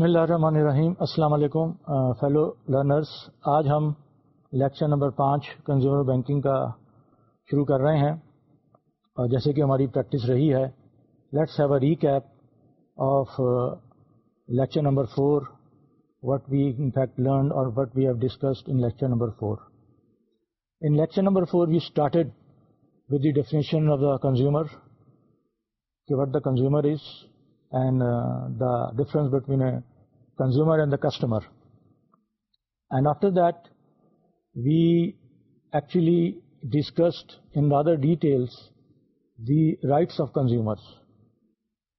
بسم اللہ الرحمن الرحیم السلام علیکم فیلو لرنرس آج ہم لیکچر نمبر پانچ کنزیومر بینکنگ کا شروع کر رہے ہیں اور جیسے کہ ہماری پریکٹس رہی ہے let's have a recap of lecture number four what we in fact learn اور what we have discussed in lecture number four in lecture number four we started with the definition of the consumer کہ what the consumer is and the difference between a consumer and the customer. And after that, we actually discussed in rather details the rights of consumers,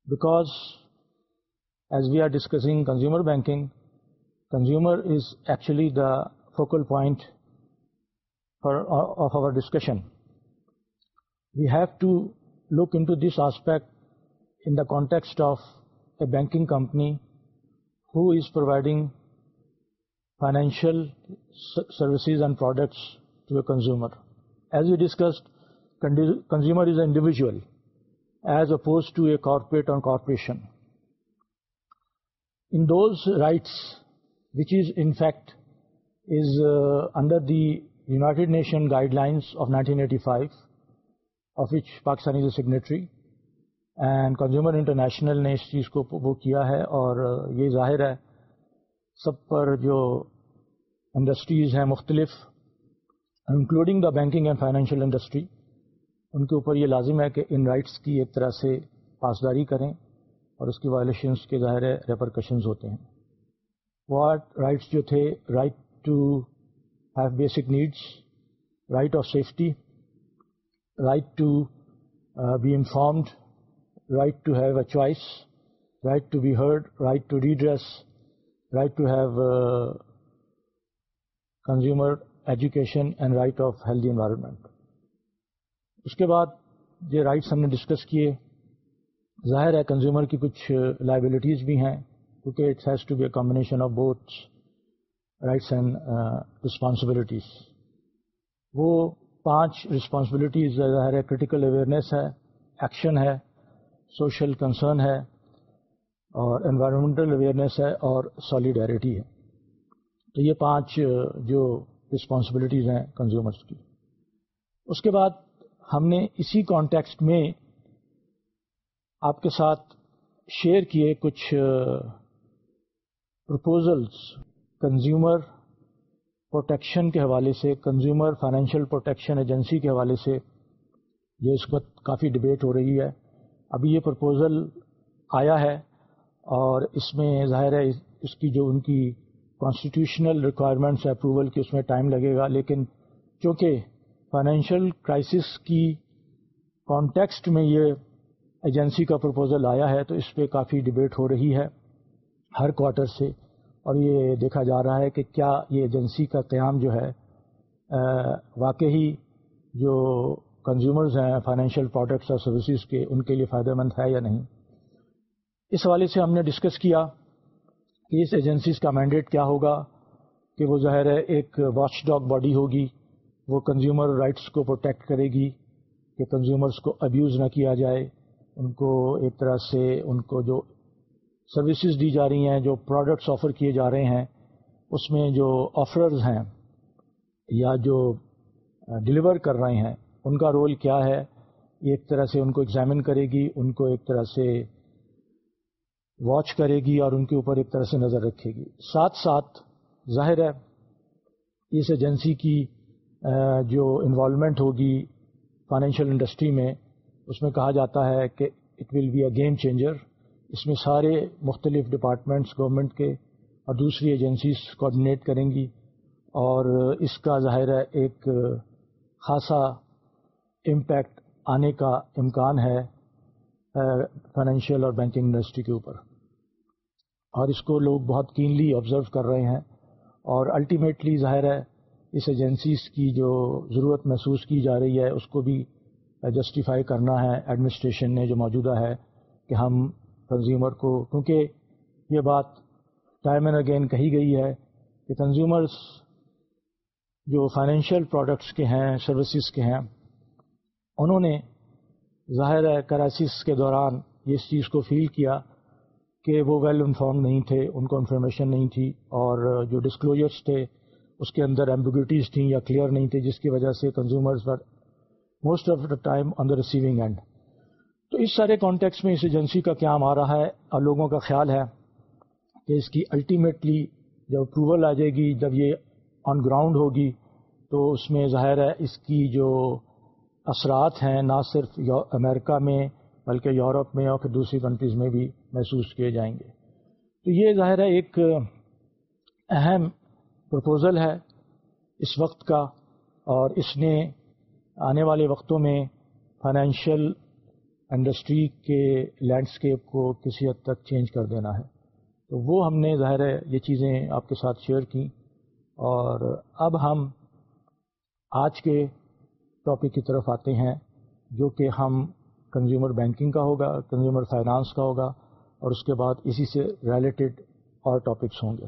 because as we are discussing consumer banking, consumer is actually the focal point uh, of our discussion. We have to look into this aspect in the context of a banking company who is providing financial services and products to a consumer. As we discussed, consumer is an individual as opposed to a corporate or corporation. In those rights, which is in fact is uh, under the United Nations guidelines of 1985, of which Pakistan is a signatory, and consumer international نے اس چیز کو وہ کیا ہے اور یہ ظاہر ہے سب پر جو انڈسٹریز ہیں مختلف including the banking and financial industry ان کے اوپر یہ لازم ہے کہ ان رائٹس کی ایک طرح سے پاسداری کریں اور اس کی وائلیشنس کے ظاہر ہے ریپرکشنز ہوتے ہیں واٹ رائٹس جو تھے right to have basic needs right of safety right to be informed right to have a choice right to be heard right to redress right to have consumer education and right of healthy environment اس کے بعد یہ rights ہم نے discuss کیے ظاہر ہے consumer کی کچھ لائبلٹیز بھی ہیں کیونکہ it's has to be a combination of both rights and responsibilities وہ پانچ رسپانسبلٹیز ظاہر ہے کرٹیکل اویئرنیس ہے ایکشن ہے سوشل کنسرن ہے اور انوائرمنٹل اویئرنیس ہے اور سالیڈیرٹی ہے تو یہ پانچ جو رسپانسبلٹیز ہیں کنزیومرس کی اس کے بعد ہم نے اسی کانٹیکسٹ میں آپ کے ساتھ شیئر کیے کچھ پرپوزلس کنزیومر پروٹیکشن کے حوالے سے کنزیومر فائنینشیل پروٹیکشن ایجنسی کے حوالے سے یہ اس وقت کافی ڈبیٹ ہو رہی ہے ابھی یہ پرپوزل آیا ہے اور اس میں ظاہر ہے اس کی جو ان کی کانسٹیٹیوشنل ریکوائرمنٹس اپروول کی اس میں ٹائم لگے گا لیکن چونکہ فائنینشیل کرائسس کی کانٹیکسٹ میں یہ ایجنسی کا پرپوزل آیا ہے تو اس پہ کافی ڈبیٹ ہو رہی ہے ہر کوارٹر سے اور یہ دیکھا جا رہا ہے کہ کیا یہ ایجنسی کا قیام جو ہے واقعی جو کنزیومرز ہیں فائنینشیل پروڈکٹس اور سروسز کے ان کے لیے فائدہ مند ہے یا نہیں اس حوالے سے ہم نے ڈسکس کیا کہ اس ایجنسیز کا مینڈیٹ کیا ہوگا کہ وہ ظاہر ہے ایک واچ ڈاگ باڈی ہوگی وہ کنزیومر رائٹس کو پروٹیکٹ کرے گی کہ کنزیومرز کو ابیوز نہ کیا جائے ان کو ایک طرح سے ان کو جو سروسز دی جا رہی ہیں جو پروڈکٹس آفر کیے جا رہے ہیں اس میں جو آفرز ہیں یا جو ڈلیور کر رہے ہیں ان کا رول کیا ہے ایک طرح سے ان کو ایگزامن کرے گی ان کو ایک طرح سے واچ کرے گی اور ان کے اوپر ایک طرح سے نظر رکھے گی ساتھ ساتھ ظاہر ہے اس ایجنسی کی جو انوالومنٹ ہوگی فائنینشیل انڈسٹری میں اس میں کہا جاتا ہے کہ it will be a game changer اس میں سارے مختلف ڈپارٹمنٹس گورنمنٹ کے اور دوسری ایجنسیز کوآڈینیٹ کریں گی اور اس کا ظاہر ہے ایک خاصا امپیکٹ آنے کا امکان ہے فائنینشیل اور بینکنگ انڈسٹری کے اوپر اور اس کو لوگ بہت کینلی آبزرو کر رہے ہیں اور الٹیمیٹلی ظاہر ہے اس ایجنسیز کی جو ضرورت محسوس کی جا رہی ہے اس کو بھی جسٹیفائی کرنا ہے ایڈمنسٹریشن نے جو موجودہ ہے کہ ہم کنزیومر کو کیونکہ یہ بات ٹائم اینڈ اگین کہی گئی ہے کہ کنزیومرس جو فائنینشیل پروڈکٹس کے ہیں سروسز کے ہیں انہوں نے ظاہر ہے کرائسس کے دوران اس چیز کو فیل کیا کہ وہ ویل انفارم نہیں تھے ان کو انفارمیشن نہیں تھی اور جو ڈسکلوجرس تھے اس کے اندر ایمبیگوٹیز تھیں یا کلیئر نہیں تھے جس کی وجہ سے consumers per most of the time on the receiving end تو اس سارے کانٹیکس میں اس ایجنسی کا قیام آ رہا ہے اور لوگوں کا خیال ہے کہ اس کی الٹیمیٹلی جب اپروول آ جائے گی جب یہ آن گراؤنڈ ہوگی تو اس میں ظاہر ہے اس کی جو اثرات ہیں نہ صرف امریکہ میں بلکہ یورپ میں اور پھر دوسری کنٹریز میں بھی محسوس کیے جائیں گے تو یہ ظاہر ہے ایک اہم پرپوزل ہے اس وقت کا اور اس نے آنے والے وقتوں میں فائنینشیل انڈسٹری کے لینڈسکیپ کو کسی حد تک چینج کر دینا ہے تو وہ ہم نے ظاہر ہے یہ چیزیں آپ کے ساتھ شیئر کیں اور اب ہم آج کے ٹاپک کی طرف آتے ہیں جو کہ ہم کنزیومر بینکنگ کا ہوگا کنزیومر فائنانس کا ہوگا اور اس کے بعد اسی سے ریلیٹڈ اور ٹاپکس ہوں گے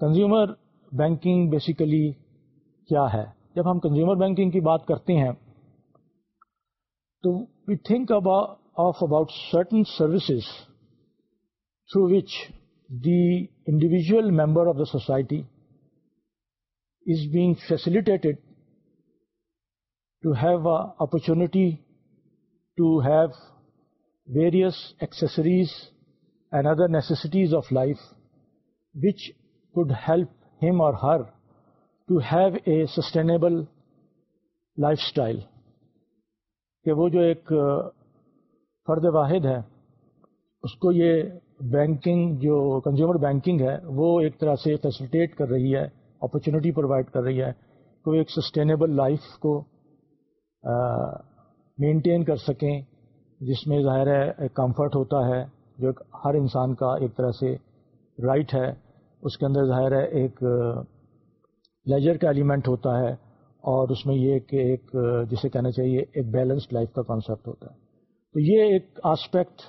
کنزیومر بینکنگ بیسیکلی کیا ہے جب ہم کنزیومر بینکنگ کی بات کرتے ہیں تو we think about of about certain services through which the individual member of the society is being facilitated to have opportunity to have various accessories and other necessities of life which could help him or her to have a sustainable lifestyle کہ وہ جو ایک فرد واحد ہے اس کو یہ بینکنگ جو کنزیومر بینکنگ ہے وہ ایک طرح سے فیسلٹیٹ کر رہی ہے اپرچونیٹی پرووائڈ کر رہی ہے وہ ایک سسٹینیبل لائف کو مینٹین کر سکیں جس میں ظاہر ہے ایک کمفرٹ ہوتا ہے جو ہر انسان کا ایک طرح سے رائٹ ہے اس کے اندر ظاہر ہے ایک لیجر کا ایلیمنٹ ہوتا ہے اور اس میں یہ کہ ایک جسے کہنا چاہیے ایک بیلنسڈ لائف کا کانسیپٹ ہوتا ہے تو یہ ایک آسپیکٹ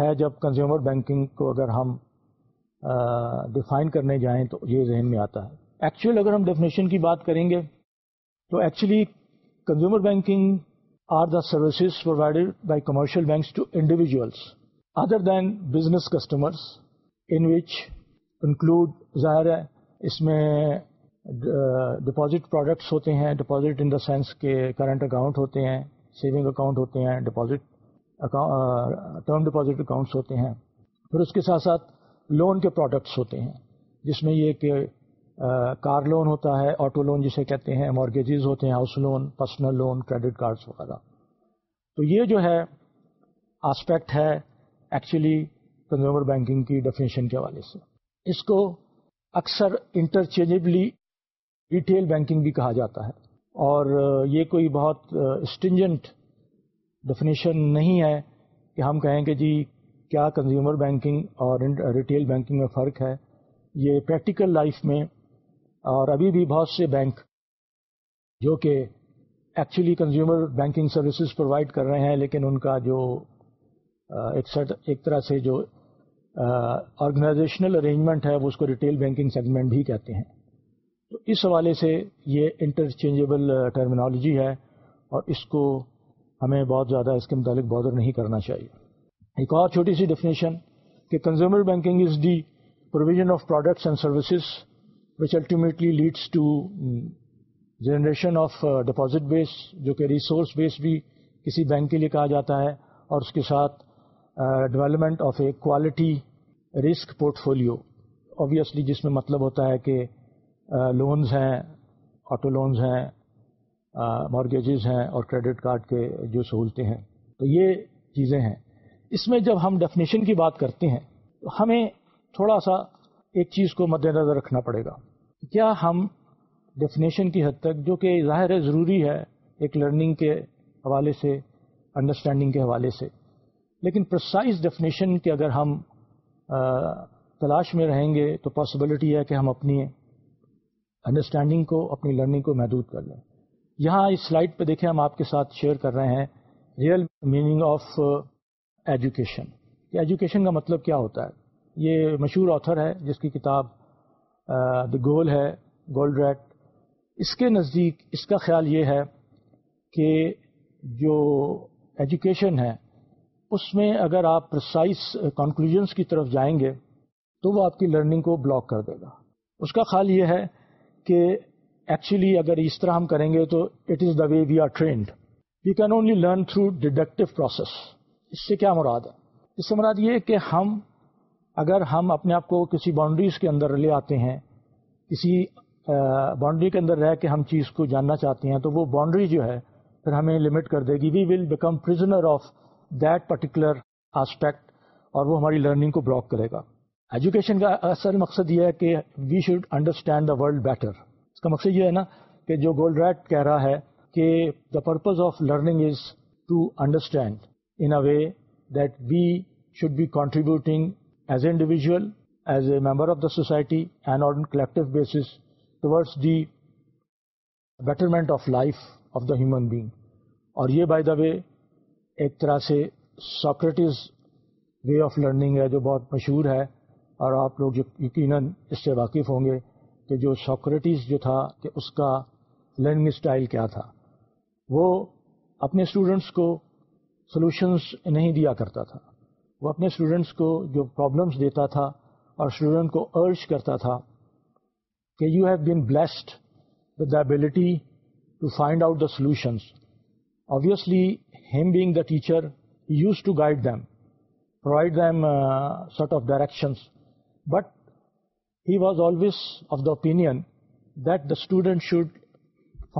ہے جب کنزیومر بینکنگ کو اگر ہم ڈیفائن کرنے جائیں تو یہ ذہن میں آتا ہے ایکچوئل اگر ہم ڈیفینیشن کی بات کریں گے تو actually consumer banking are the services provided by commercial banks to individuals other than business customers in which include ظاہر ہے اس میں ڈپازٹ پروڈکٹس ہوتے ہیں ڈپازٹ ان دا سینس کے کرنٹ اکاؤنٹ ہوتے ہیں سیونگ اکاؤنٹ ہوتے ہیں ڈپازٹ ٹرم ڈپازٹ اکاؤنٹس ہوتے ہیں پھر اس کے ساتھ ساتھ لون کے پروڈکٹس ہوتے ہیں جس میں یہ کہ کار لون ہوتا ہے آٹو لون جسے کہتے ہیں مارگیجز ہوتے ہیں house loan personal loan credit cards وغیرہ تو یہ جو ہے آسپیکٹ ہے ایکچولی کنزیومر بینکنگ کی ڈیفینیشن کے حوالے سے اس کو اکثر انٹرچینجبلی ریٹیل بینکنگ بھی کہا جاتا ہے اور یہ کوئی بہت اسٹنجنٹ ڈیفینیشن نہیں ہے کہ ہم کہیں کہ جی کیا کنزیومر بینکنگ اور ریٹیل بینکنگ میں فرق ہے یہ پریکٹیکل لائف میں اور ابھی بھی بہت سے بینک جو کہ actually consumer banking services provide کر رہے ہیں لیکن ان کا جو ایک طرح سے جو آرگنائزیشنل ارینجمنٹ ہے وہ اس کو ریٹیل بینکنگ سیگمنٹ بھی کہتے ہیں تو اس حوالے سے یہ انٹرچینجیبل ٹرمینالوجی ہے اور اس کو ہمیں بہت زیادہ اس کے متعلق بادر نہیں کرنا چاہیے ایک اور چھوٹی سی ڈیفینیشن کہ consumer banking is the provision of products and services which ultimately leads to generation of deposit base جو کہ ریسورس بیس بھی کسی بینک کے لیے کہا جاتا ہے اور اس کے ساتھ development of a quality risk portfolio obviously جس میں مطلب ہوتا ہے کہ لونز uh, ہیں آٹو لونز ہیں مارگیجز uh, ہیں اور کریڈٹ کارڈ کے جو سہولتیں ہیں تو یہ چیزیں ہیں اس میں جب ہم ڈیفینیشن کی بات کرتے ہیں تو ہمیں تھوڑا سا ایک چیز کو مد نظر رکھنا پڑے گا کیا ہم ڈیفینیشن کی حد تک جو کہ ظاہر ہے ضروری ہے ایک لرننگ کے حوالے سے انڈرسٹینڈنگ کے حوالے سے لیکن پرسائز ڈیفینیشن کی اگر ہم تلاش میں رہیں گے تو پاسبلٹی ہے کہ ہم اپنی انڈرسٹینڈنگ کو اپنی لرننگ کو محدود کر لیں یہاں اس سلائڈ پہ دیکھیں ہم آپ کے ساتھ شیئر کر رہے ہیں ریئل میننگ آف ایجوکیشن کہ ایجوکیشن کا مطلب کیا ہوتا ہے یہ مشہور آتھر ہے جس کی کتاب دی گول ہے گولڈ ریٹ اس کے نزدیک اس کا خیال یہ ہے کہ جو ایجوکیشن ہے اس میں اگر آپ پرسائز کنکلوژنس کی طرف جائیں گے تو وہ آپ کی لرننگ کو بلاک کر دے گا اس کا خیال یہ ہے کہ ایکچولی اگر اس طرح ہم کریں گے تو it is the way we are trained we can only learn through deductive process اس سے کیا مراد ہے اس سے مراد یہ ہے کہ ہم اگر ہم اپنے آپ کو کسی باؤنڈریز کے اندر لے آتے ہیں کسی باؤنڈری کے اندر رہ کے ہم چیز کو جاننا چاہتے ہیں تو وہ باؤنڈری جو ہے پھر ہمیں لمٹ کر دے گی we will become prisoner of that particular aspect اور وہ ہماری لرننگ کو بلاک کرے گا ایجوکیشن کا اصل مقصد یہ ہے کہ we should understand the world better اس کا مقصد یہ ہے نا کہ جو گولڈ ریٹ کہہ رہا ہے کہ the purpose of learning is to understand in a way that we should be contributing as a individual as a member of the society and on collective basis towards the betterment of life of the human being اور یہ by the way ایک طرح سے Socrates way of learning ہے جو بہت مشہور ہے اور آپ لوگ یقیناً اس سے واقف ہوں گے کہ جو ساکریٹیز جو تھا کہ اس کا لرننگ اسٹائل کیا تھا وہ اپنے اسٹوڈنٹس کو سلوشنس نہیں دیا کرتا تھا وہ اپنے اسٹوڈینٹس کو جو پرابلمس دیتا تھا اور اسٹوڈنٹ کو ارج کرتا تھا کہ you have been blessed with the ability to find out the solutions obviously him being the teacher use to guide them provide them set of directions but he was always of the opinion that the student should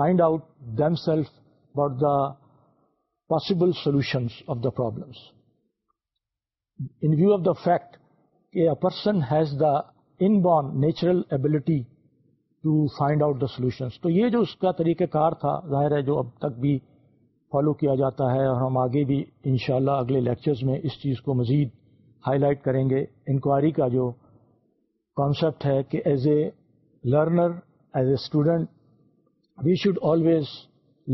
find out themselves about the possible solutions of the problems in view of the fact کہ a person has the inborn natural ability to find out the solutions تو یہ جو اس کا طریقہ کار تھا ظاہر ہے جو اب تک بھی فالو کیا جاتا ہے اور ہم آگے بھی انشاءاللہ اگلے لیکچرز میں اس چیز کو مزید ہائی لائٹ کریں گے انکوائری کا جو کانسیپٹ ہے کہ as a learner as a student we should always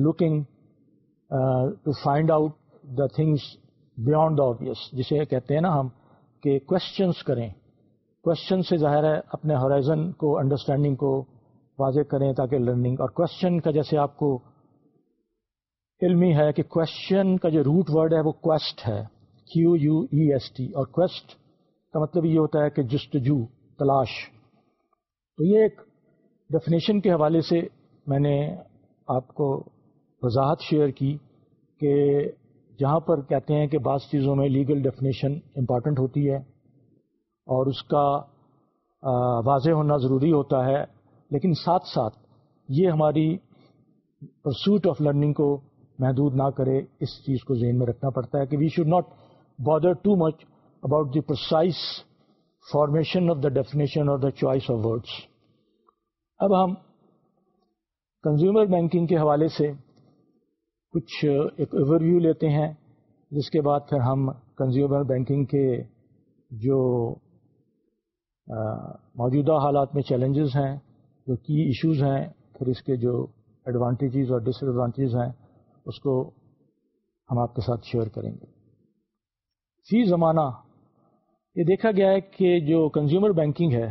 looking to find out the things beyond the obvious جسے کہتے ہیں نا ہم کہ کوشچنس کریں کوشچن سے ظاہر ہے اپنے ہورائزن کو انڈرسٹینڈنگ کو واضح کریں تاکہ لرننگ اور کوشچن کا جیسے آپ کو علمی ہے کہ کوشچن کا جو روٹ ورڈ ہے وہ کوسٹ ہے Q U E S T اور کوسٹ کا مطلب یہ ہوتا ہے کہ جستجو تلاش تو یہ ایک ڈیفینیشن کے حوالے سے میں نے آپ کو وضاحت شیئر کی کہ جہاں پر کہتے ہیں کہ بعض چیزوں میں لیگل ڈیفینیشن امپارٹنٹ ہوتی ہے اور اس کا واضح ہونا ضروری ہوتا ہے لیکن ساتھ ساتھ یہ ہماری پرسوٹ آف لرننگ کو محدود نہ کرے اس چیز کو ذہن میں رکھنا پڑتا ہے کہ we should not bother too much about the precise formation of the definition اور دا چوائس آف ورڈس اب ہم کنزیومر بینکنگ کے حوالے سے کچھ ایک اوور ویو لیتے ہیں جس کے بعد پھر ہم کنزیومر بینکنگ کے جو موجودہ حالات میں چیلنجز ہیں جو کی ایشوز ہیں پھر اس کے جو ایڈوانٹیجز اور ڈس ایڈوانٹیجز ہیں اس کو ہم آپ کے ساتھ شیئر کریں گے فی زمانہ یہ دیکھا گیا ہے کہ جو کنزیومر بینکنگ ہے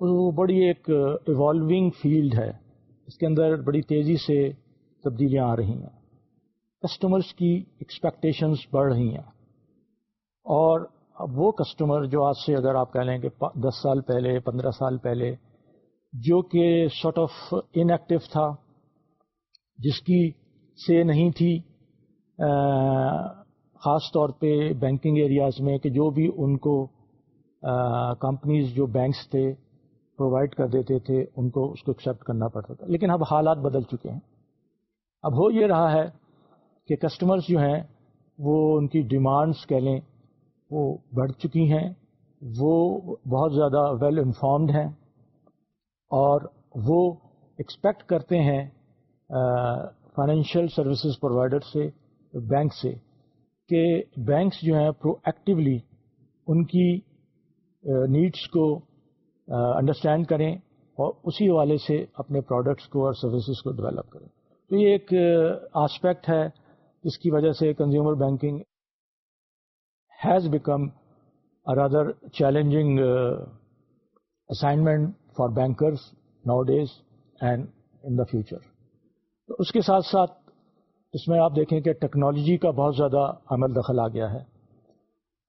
وہ بڑی ایک ایوالونگ فیلڈ ہے اس کے اندر بڑی تیزی سے تبدیلیاں آ رہی ہیں کسٹمرس کی ایکسپیکٹیشنس بڑھ رہی ہیں اور وہ کسٹمر جو آج سے اگر آپ کہہ لیں کہ دس سال پہلے پندرہ سال پہلے جو کہ شارٹ آف ان ایکٹیو تھا جس کی سے نہیں تھی خاص طور پہ بینکنگ ایریاز میں کہ جو بھی ان کو کمپنیز جو بینکس تھے پرووائڈ کر دیتے تھے ان کو اس کو ایکسیپٹ کرنا پڑتا تھا لیکن اب حالات بدل چکے ہیں اب ہو یہ رہا ہے کہ کسٹمرز جو ہیں وہ ان کی ڈیمانڈس کہہ لیں وہ بڑھ چکی ہیں وہ بہت زیادہ ویل well انفارمڈ ہیں اور وہ ایکسپیکٹ کرتے ہیں فائنینشیل سروسز پرووائڈر سے بینک سے کہ بینکس جو ہیں پرو ایکٹیولی ان کی نیڈس کو انڈرسٹینڈ کریں اور اسی حوالے سے اپنے پروڈکٹس کو اور سروسز کو ڈیولپ کریں تو یہ ایک آسپیکٹ ہے کی وجہ سے consumer banking has become harder challenging assignment for bankers nowadays and in the future اس کے ساتھ ساتھ اس میں آپ دیکھیں کہ ٹیکنالوجی کا بہت زیادہ عمل دخل آ گیا ہے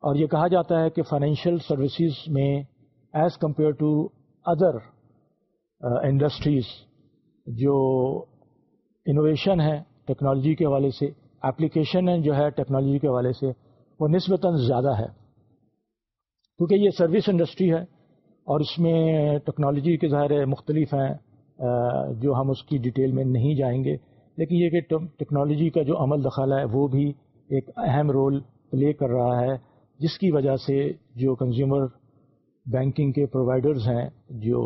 اور یہ کہا جاتا ہے کہ فائنینشیل سروسز میں as compare to other industries جو انوویشن ہے ٹیکنالوجی کے حوالے سے اپلیکیشن جو ہے ٹیکنالوجی کے حوالے سے وہ نسبتاً زیادہ ہے کیونکہ یہ سروس انڈسٹری ہے اور اس میں ٹیکنالوجی کے ظاہر مختلف ہیں جو ہم اس کی ڈیٹیل میں نہیں جائیں گے لیکن یہ کہ ٹیکنالوجی کا جو عمل دخل ہے وہ بھی ایک اہم رول پلے کر رہا ہے جس کی وجہ سے جو کنزیومر بینکنگ کے پرووائڈرز ہیں جو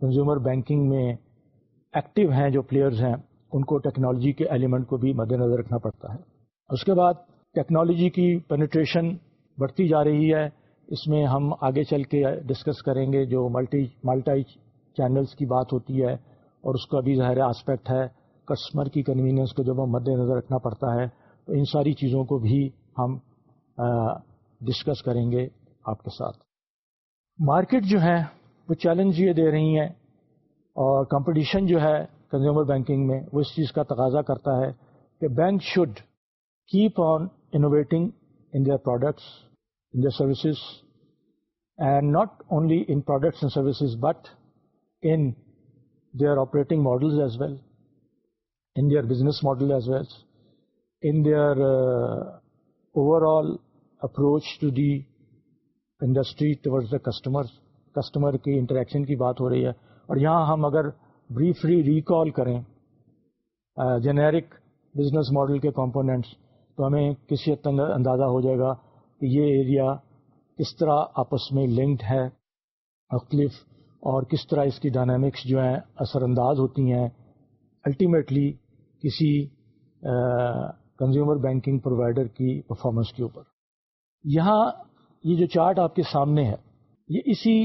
کنزیومر بینکنگ میں ایکٹیو ہیں جو پلیئرز ہیں ان کو ٹیکنالوجی کے ایلیمنٹ کو بھی مد نظر رکھنا پڑتا ہے اس کے بعد ٹیکنالوجی کی پینٹریشن بڑھتی جا رہی ہے اس میں ہم آگے چل کے ڈسکس کریں گے جو ملٹی ملٹائی چینلز کی بات ہوتی ہے اور اس کا بھی ظاہر آسپیکٹ ہے کسٹمر کی کنوینئنس کو جب ہم مد نظر رکھنا پڑتا ہے تو ان ساری چیزوں کو بھی ہم ڈسکس کریں گے آپ کے ساتھ مارکیٹ جو ہے وہ چیلنج یہ دے رہی ہیں اور کمپٹیشن جو ہے کنزیومر بینکنگ میں وہ اس چیز کا تقاضا کرتا ہے کہ bank should keep on innovating in their products in their services and not only in products and services but in their operating models as well in their business model as well in their overall approach to the industry towards the customer customer کی interaction کی بات ہو رہی ہے اور یہاں ہم اگر بریفلی ریکال کریں جنیرک بزنس ماڈل کے کمپوننٹس تو ہمیں کسی حد تک اندازہ ہو جائے گا کہ یہ ایریا کس طرح آپس میں لنکڈ ہے مختلف اور کس طرح اس کی ڈائنامکس جو ہیں اثر انداز ہوتی ہیں الٹیمیٹلی کسی کنزیومر بینکنگ پرووائڈر کی پرفارمنس کے اوپر یہاں یہ جو چارٹ آپ کے سامنے ہے یہ اسی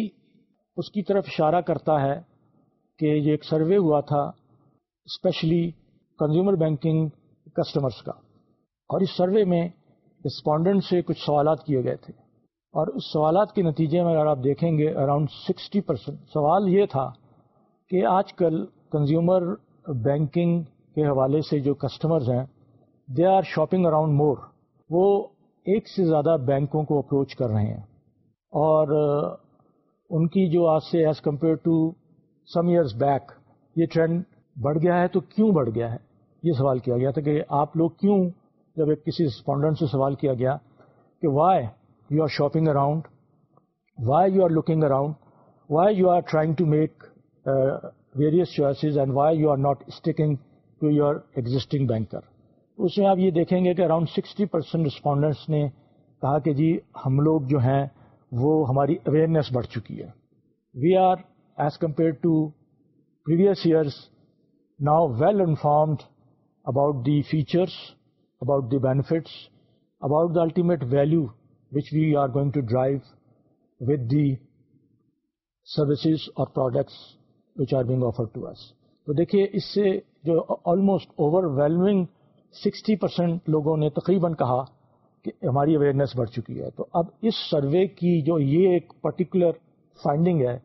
اس کی طرف اشارہ کرتا ہے کہ یہ ایک سروے ہوا تھا اسپیشلی کنزیومر بینکنگ کسٹمرس کا اور اس سروے میں رسپونڈنٹ سے کچھ سوالات کیے گئے تھے اور اس سوالات کے نتیجے میں اگر آپ دیکھیں گے اراؤنڈ سکسٹی پرسینٹ سوال یہ تھا کہ آج کل کنزیومر بینکنگ کے حوالے سے جو کسٹمرز ہیں they are shopping around more وہ ایک سے زیادہ بینکوں کو اپروچ کر رہے ہیں اور ان کی جو آج سے as compare to some years back یہ ٹرینڈ بڑھ گیا ہے تو کیوں بڑھ گیا ہے یہ سوال کیا گیا تھا کہ آپ لوگ کیوں جب ایک کسی رسپونڈنٹ سے سوال کیا گیا کہ why you are shopping around why you are looking around why you are trying to make various choices and why you are not sticking to your existing banker اس میں آپ یہ دیکھیں گے کہ اراؤنڈ سکسٹی پرسینٹ رسپونڈنٹس نے کہا کہ جی ہم لوگ جو ہیں وہ ہماری اویئرنیس بڑھ چکی ہے we are as compare to previous years now well informed about the features about the benefits about the ultimate value which we are going to drive with the services اور products which are being offer تو دیکھیے اس سے جو almost overwhelming sixty percent لوگوں نے تقریباً کہا کہ ہماری اویئرنیس بڑھ چکی ہے تو اب اس سروے کی جو یہ ایک پرٹیکولر فائنڈنگ ہے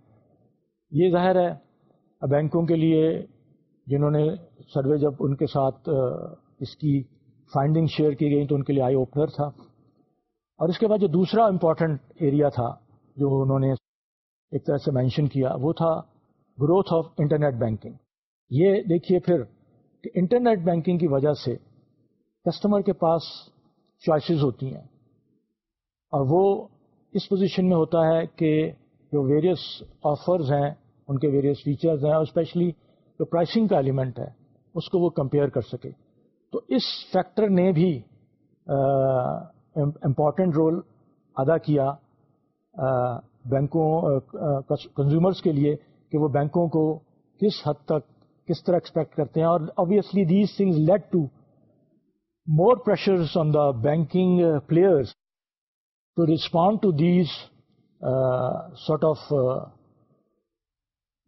یہ ظاہر ہے بینکوں کے لیے جنہوں نے سروے جب ان کے ساتھ اس کی فائنڈنگ شیئر کی گئی تو ان کے لیے آئی اوپنر تھا اور اس کے بعد جو دوسرا امپورٹنٹ ایریا تھا جو انہوں نے ایک طرح سے مینشن کیا وہ تھا گروتھ آف انٹرنیٹ بینکنگ یہ دیکھیے پھر کہ انٹرنیٹ بینکنگ کی وجہ سے کسٹمر کے پاس چوائسیز ہوتی ہیں اور وہ اس پوزیشن میں ہوتا ہے کہ جو ویریس آفرز ہیں ان کے ویریس فیچرز ہیں اور اسپیشلی جو پرائسنگ کا ایلیمنٹ ہے اس کو وہ کمپیئر کر سکے تو اس فیکٹر نے بھی امپورٹنٹ رول ادا کیا بینکوں کنزیومرس کے لیے کہ وہ بینکوں کو کس حد تک کس طرح ایکسپیکٹ کرتے ہیں اور obviously these things lead to more pressures on the banking players to respond to these sort of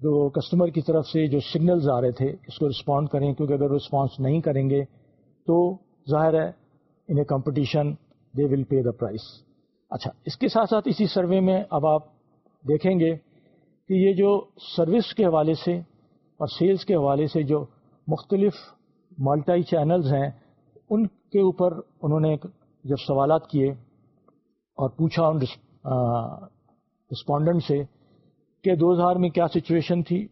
جو کسٹمر کی طرف سے جو سگنلز آ رہے تھے اس کو رسپونڈ کریں کیونکہ اگر رسپانس نہیں کریں گے تو ظاہر ہے in a competition they will pay the price اچھا اس کے ساتھ ساتھ اسی سروے میں اب آپ دیکھیں گے کہ یہ جو سروس کے حوالے سے اور سیلز کے حوالے سے جو مختلف مالٹائی چینلز ہیں ان کے اوپر انہوں نے جب سوالات کیے اور پوچھا ان رسپونڈنٹ سے کہ دو ہزار میں کیا سچویشن تھی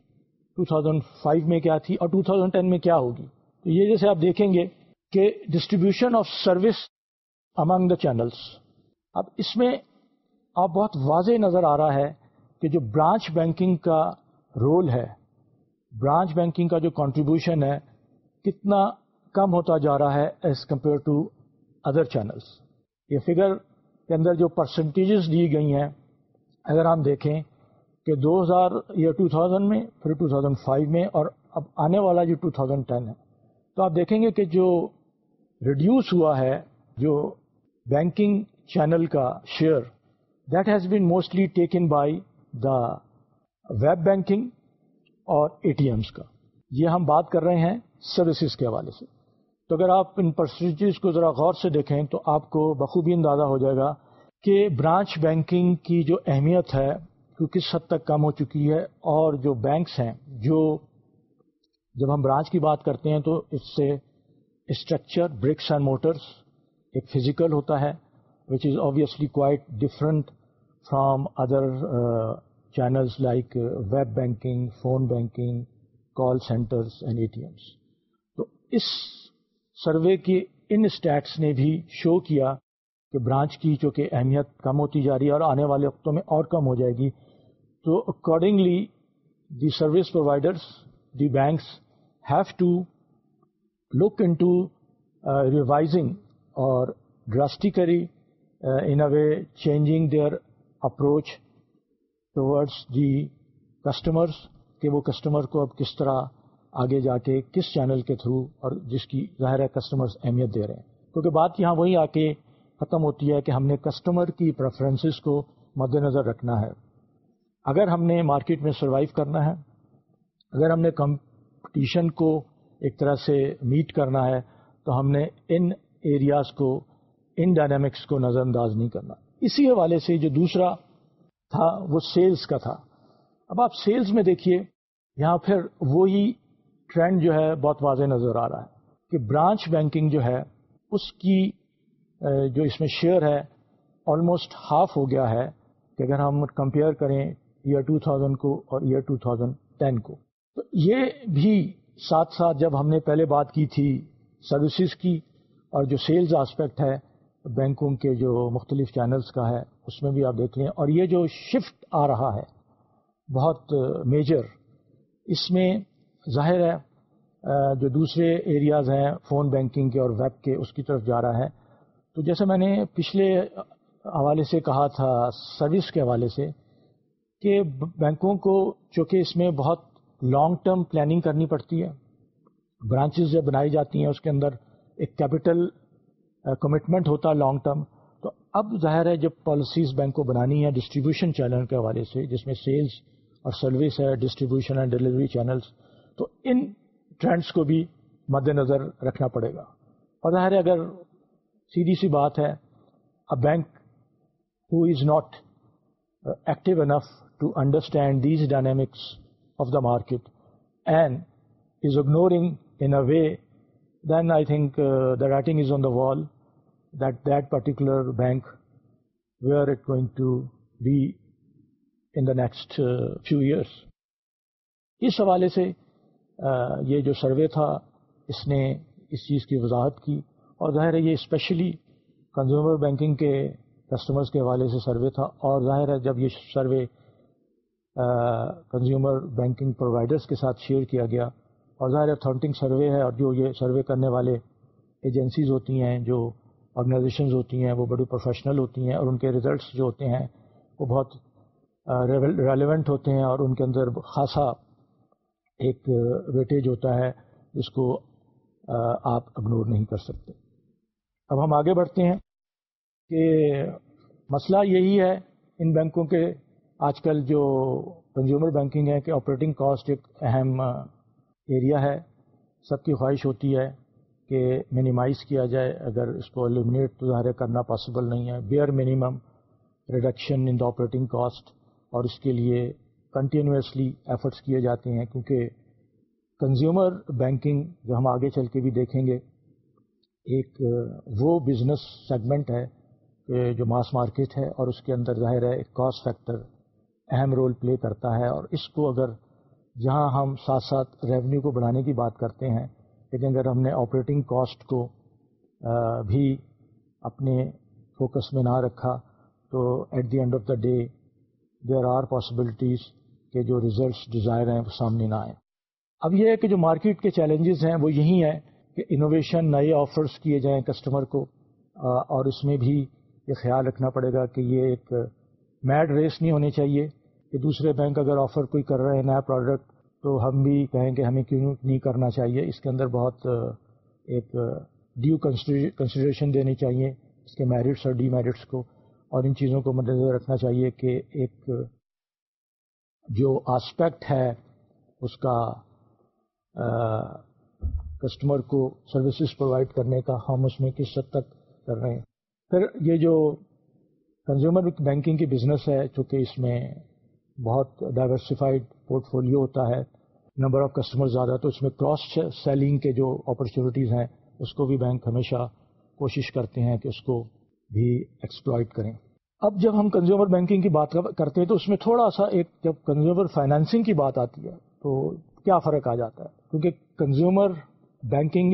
ٹو تھاؤزینڈ فائیو میں کیا تھی اور ٹو تھاؤزینڈ ٹین میں کیا ہوگی تو یہ جیسے آپ دیکھیں گے کہ distribution of service among the channels اب اس میں آپ بہت واضح نظر آ رہا ہے کہ جو برانچ بینکنگ کا رول ہے برانچ بینکنگ کا جو کنٹریبیوشن ہے کتنا کم ہوتا جا رہا ہے as compare to other channels یہ فگر کے اندر جو پرسنٹیجز دی گئی ہیں اگر ہم دیکھیں کہ دو ہزار یا ٹو تھاؤزینڈ میں پھر ٹو تھاؤزینڈ فائیو میں اور اب آنے والا جو ٹو تھاؤزینڈ ٹین ہے تو آپ دیکھیں گے کہ جو ریڈیوس ہوا ہے جو بینکنگ چینل کا share that has been mostly taken by the web banking اور اے ٹی ایمس کا یہ ہم بات کر رہے ہیں سروسز کے حوالے سے تو اگر آپ ان پرسنٹیج کو ذرا غور سے دیکھیں تو آپ کو بخوبی اندازہ ہو جائے گا کہ برانچ بینکنگ کی جو اہمیت ہے وہ کس حد تک کم ہو چکی ہے اور جو بینکس ہیں جو جب ہم برانچ کی بات کرتے ہیں تو اس سے اسٹرکچر برکس اینڈ موٹرس ایک فزیکل ہوتا ہے which is obviously quite different from other channels like web banking phone banking call centres and A T Ms تو اس سروے کی ان اسٹیٹس نے بھی شو کیا کہ برانچ کی جو کہ اہمیت کم ہوتی جا رہی ہے اور آنے والے وقتوں میں اور کم ہو جائے گی تو accordingly the service providers the banks have to look into revising اور drastically in a way changing their approach towards the customers کہ وہ کسٹمر کو اب کس طرح آگے جا کے کس چینل کے تھرو اور جس کی ظاہر ہے کسٹمرس اہمیت دے رہے ہیں کیونکہ بات یہاں وہی آ کے ختم ہوتی ہے کہ ہم نے کسٹمر کی پریفرنسز کو مد نظر رکھنا ہے اگر ہم نے مارکیٹ میں سروائیو کرنا ہے اگر ہم نے کمپٹیشن کو ایک طرح سے میٹ کرنا ہے تو ہم نے ان ایریاز کو ان ڈائنامکس کو نظر انداز نہیں کرنا اسی حوالے سے جو دوسرا تھا وہ سیلز کا تھا اب آپ سیلز میں دیکھیے یہاں پھر وہی ٹرینڈ جو ہے بہت واضح نظر آ رہا ہے کہ برانچ بینکنگ جو ہے اس کی جو اس میں شیئر ہے آلموسٹ ہاف ہو گیا ہے کہ اگر ہم کمپیئر کریں ایئر ٹو کو اور ایئر ٹو ٹین کو تو یہ بھی ساتھ ساتھ جب ہم نے پہلے بات کی تھی سروسز کی اور جو سیلز آسپیکٹ ہے بینکوں کے جو مختلف چینلز کا ہے اس میں بھی آپ دیکھ لیں اور یہ جو شفٹ آ رہا ہے بہت میجر اس میں ظاہر ہے جو دوسرے ایریاز ہیں فون بینکنگ کے اور ویب کے اس کی طرف جا رہا ہے تو جیسے میں نے پچھلے حوالے سے کہا تھا سروس کے حوالے سے کہ بینکوں کو چونکہ اس میں بہت لانگ ٹرم پلاننگ کرنی پڑتی ہے برانچز جب بنائی جاتی ہیں اس کے اندر ایک کیپٹل کمٹمنٹ uh, ہوتا ہے لانگ ٹرم تو اب ظاہر ہے جب پالیسیز بینک کو بنانی ہے ڈسٹریبیوشن چینل کے حوالے سے جس میں سیلز اور سروس ہے ڈسٹریبیوشن اینڈ ڈلیوری چینلز تو ان ٹرینڈس کو بھی مد نظر رکھنا پڑے گا اور ظاہر ہے اگر سیدھی سی بات ہے a bank who is not active enough to understand these dynamics of the market and is ignoring in a way then I think the writing is on the wall that that particular bank we are it going to be in the next few years اس حوالے سے uh, یہ جو survey تھا اس نے اس چیز کی وضاحت کی اور ظاہر ہے یہ اسپیشلی کنزیومر بینکنگ کے کسٹمرز کے حوالے سے سروے تھا اور ظاہر ہے جب یہ سروے کنزیومر بینکنگ پرووائڈرس کے ساتھ شیئر کیا گیا اور ظاہر ہے سروے ہے اور جو یہ سروے کرنے والے ایجنسیز ہوتی ہیں جو آرگنائزیشنز ہوتی ہیں وہ بڑی پروفیشنل ہوتی ہیں اور ان کے ریزلٹس جو ہوتے ہیں وہ بہت ریلیونٹ ہوتے ہیں اور ان کے اندر خاصا ایک ویٹیج ہوتا ہے جس کو آپ اگنور نہیں کر سکتے اب ہم آگے بڑھتے ہیں کہ مسئلہ یہی ہے ان بینکوں کے آج کل جو کنزیومر بینکنگ ہے کہ آپریٹنگ کاسٹ ایک اہم ایریا ہے سب کی خواہش ہوتی ہے کہ منیمائز کیا جائے اگر اس کو ایلیمنیٹ تو ظاہر کرنا پاسبل نہیں ہے bare minimum reduction in the operating cost اور اس کے لیے کنٹینیوسلی ایفرٹس کیے جاتے ہیں کیونکہ کنزیومر بینکنگ جو ہم آگے چل کے بھی دیکھیں گے ایک وہ بزنس سیگمنٹ ہے کہ جو ماس مارکیٹ ہے اور اس کے اندر ظاہر ہے ایک کاسٹ فیکٹر اہم رول پلے کرتا ہے اور اس کو اگر جہاں ہم ساتھ ساتھ ریونیو کو بڑھانے کی بات کرتے ہیں لیکن اگر ہم نے آپریٹنگ کاسٹ کو بھی اپنے فوکس میں نہ رکھا تو at the end of the day there are possibilities کہ جو ریزلٹس ڈیزائر ہیں وہ سامنے نہ آئیں اب یہ ہے کہ جو مارکیٹ کے چیلنجز ہیں وہ یہی ہیں کہ انوویشن نئے آفرس کیے جائیں کسٹمر کو اور اس میں بھی یہ خیال رکھنا پڑے گا کہ یہ ایک میڈ ریس نہیں ہونے چاہیے کہ دوسرے بینک اگر آفر کوئی کر رہے ہیں نیا پروڈکٹ تو ہم بھی کہیں کہ ہمیں کیوں نہیں کرنا چاہیے اس کے اندر بہت ایک ڈیو کنسیڈریشن دینی چاہیے اس کے میرٹس اور ڈی میرٹس کو اور ان چیزوں کو مد نظر رکھنا چاہیے کہ ایک جو آسپیکٹ ہے اس کا کسٹمر کو سروسز پرووائڈ کرنے کا ہم اس میں کس حد تک کر رہے ہیں پھر یہ جو کنزیومر بینکنگ کی بزنس ہے چونکہ اس میں بہت ڈائیورسفائڈ پورٹ فولیو ہوتا ہے نمبر آف کسٹمر زیادہ تو اس میں کراس سیلنگ کے جو اپرچونیٹیز ہیں اس کو بھی بینک ہمیشہ کوشش کرتے ہیں کہ اس کو بھی ایکسپلائڈ کریں اب جب ہم کنزیومر بینکنگ کی بات کرتے ہیں تو اس میں تھوڑا سا ایک جب کنزیومر فائنانسنگ کی بات آتی ہے تو کیا فرق آ جاتا ہے کیونکہ consumer banking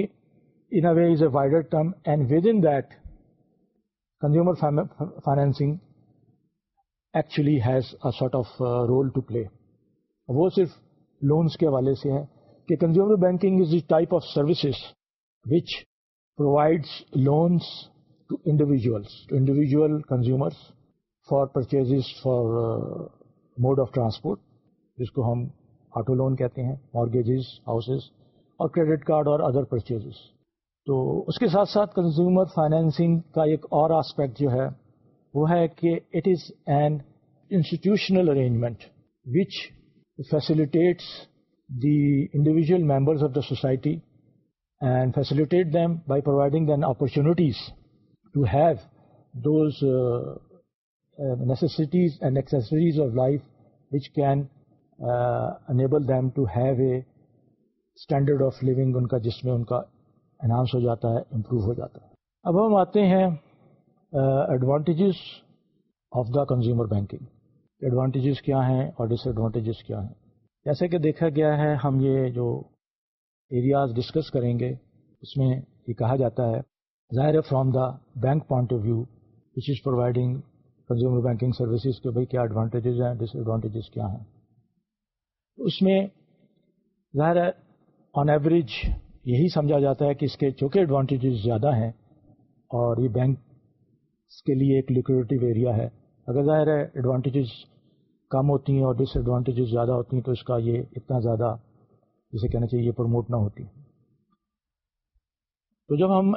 in a way is a wider term and with in that consumer financing actually has a sort of role to play وہ صرف لونس کے حوالے سے ہے کہ consumer banking is a type of services which provides loans to individuals individual consumer for purchase for mode of transport جس کو ہم آٹو لون کہتے ہیں مارگیجز ہاؤسز اور کریڈٹ کارڈ اور ادر پرچیزز تو اس کے ساتھ ساتھ کنزیومر فائنینسنگ کا ایک اور آسپیکٹ جو ہے وہ ہے کہ it is an institutional arrangement which facilitates the individual members of the society and facilitate them by providing then opportunities to have those necessities and accessories of life which can enable them to have a standard of living ان کا جس میں ان کا enhance ہو جاتا ہے improve ہو جاتا ہے اب ہم آتے ہیں advantages of the consumer banking advantages کیا ہیں اور ڈس ایڈوانٹیجز کیا ہیں جیسے کہ دیکھا گیا ہے ہم یہ جو ایریاز ڈسکس کریں گے اس میں یہ کہا جاتا ہے ظاہر ہے from the bank point of view which is providing consumer banking services کے بھائی کیا ایڈوانٹیجز ہیں ڈس ایڈوانٹیجز کیا ہیں اس میں ظاہر آن ایوریج یہی سمجھا جاتا ہے کہ اس کے چونکہ ایڈوانٹیجز زیادہ ہیں اور یہ بینک کے لیے ایک لیکوریٹو ایریا ہے اگر ظاہر ہے ایڈوانٹیجز کم ہوتی ہیں اور ڈس ایڈوانٹیجز زیادہ ہوتی ہیں تو اس کا یہ اتنا زیادہ جسے کہنا چاہیے یہ پروموٹ نہ ہوتی تو جب ہم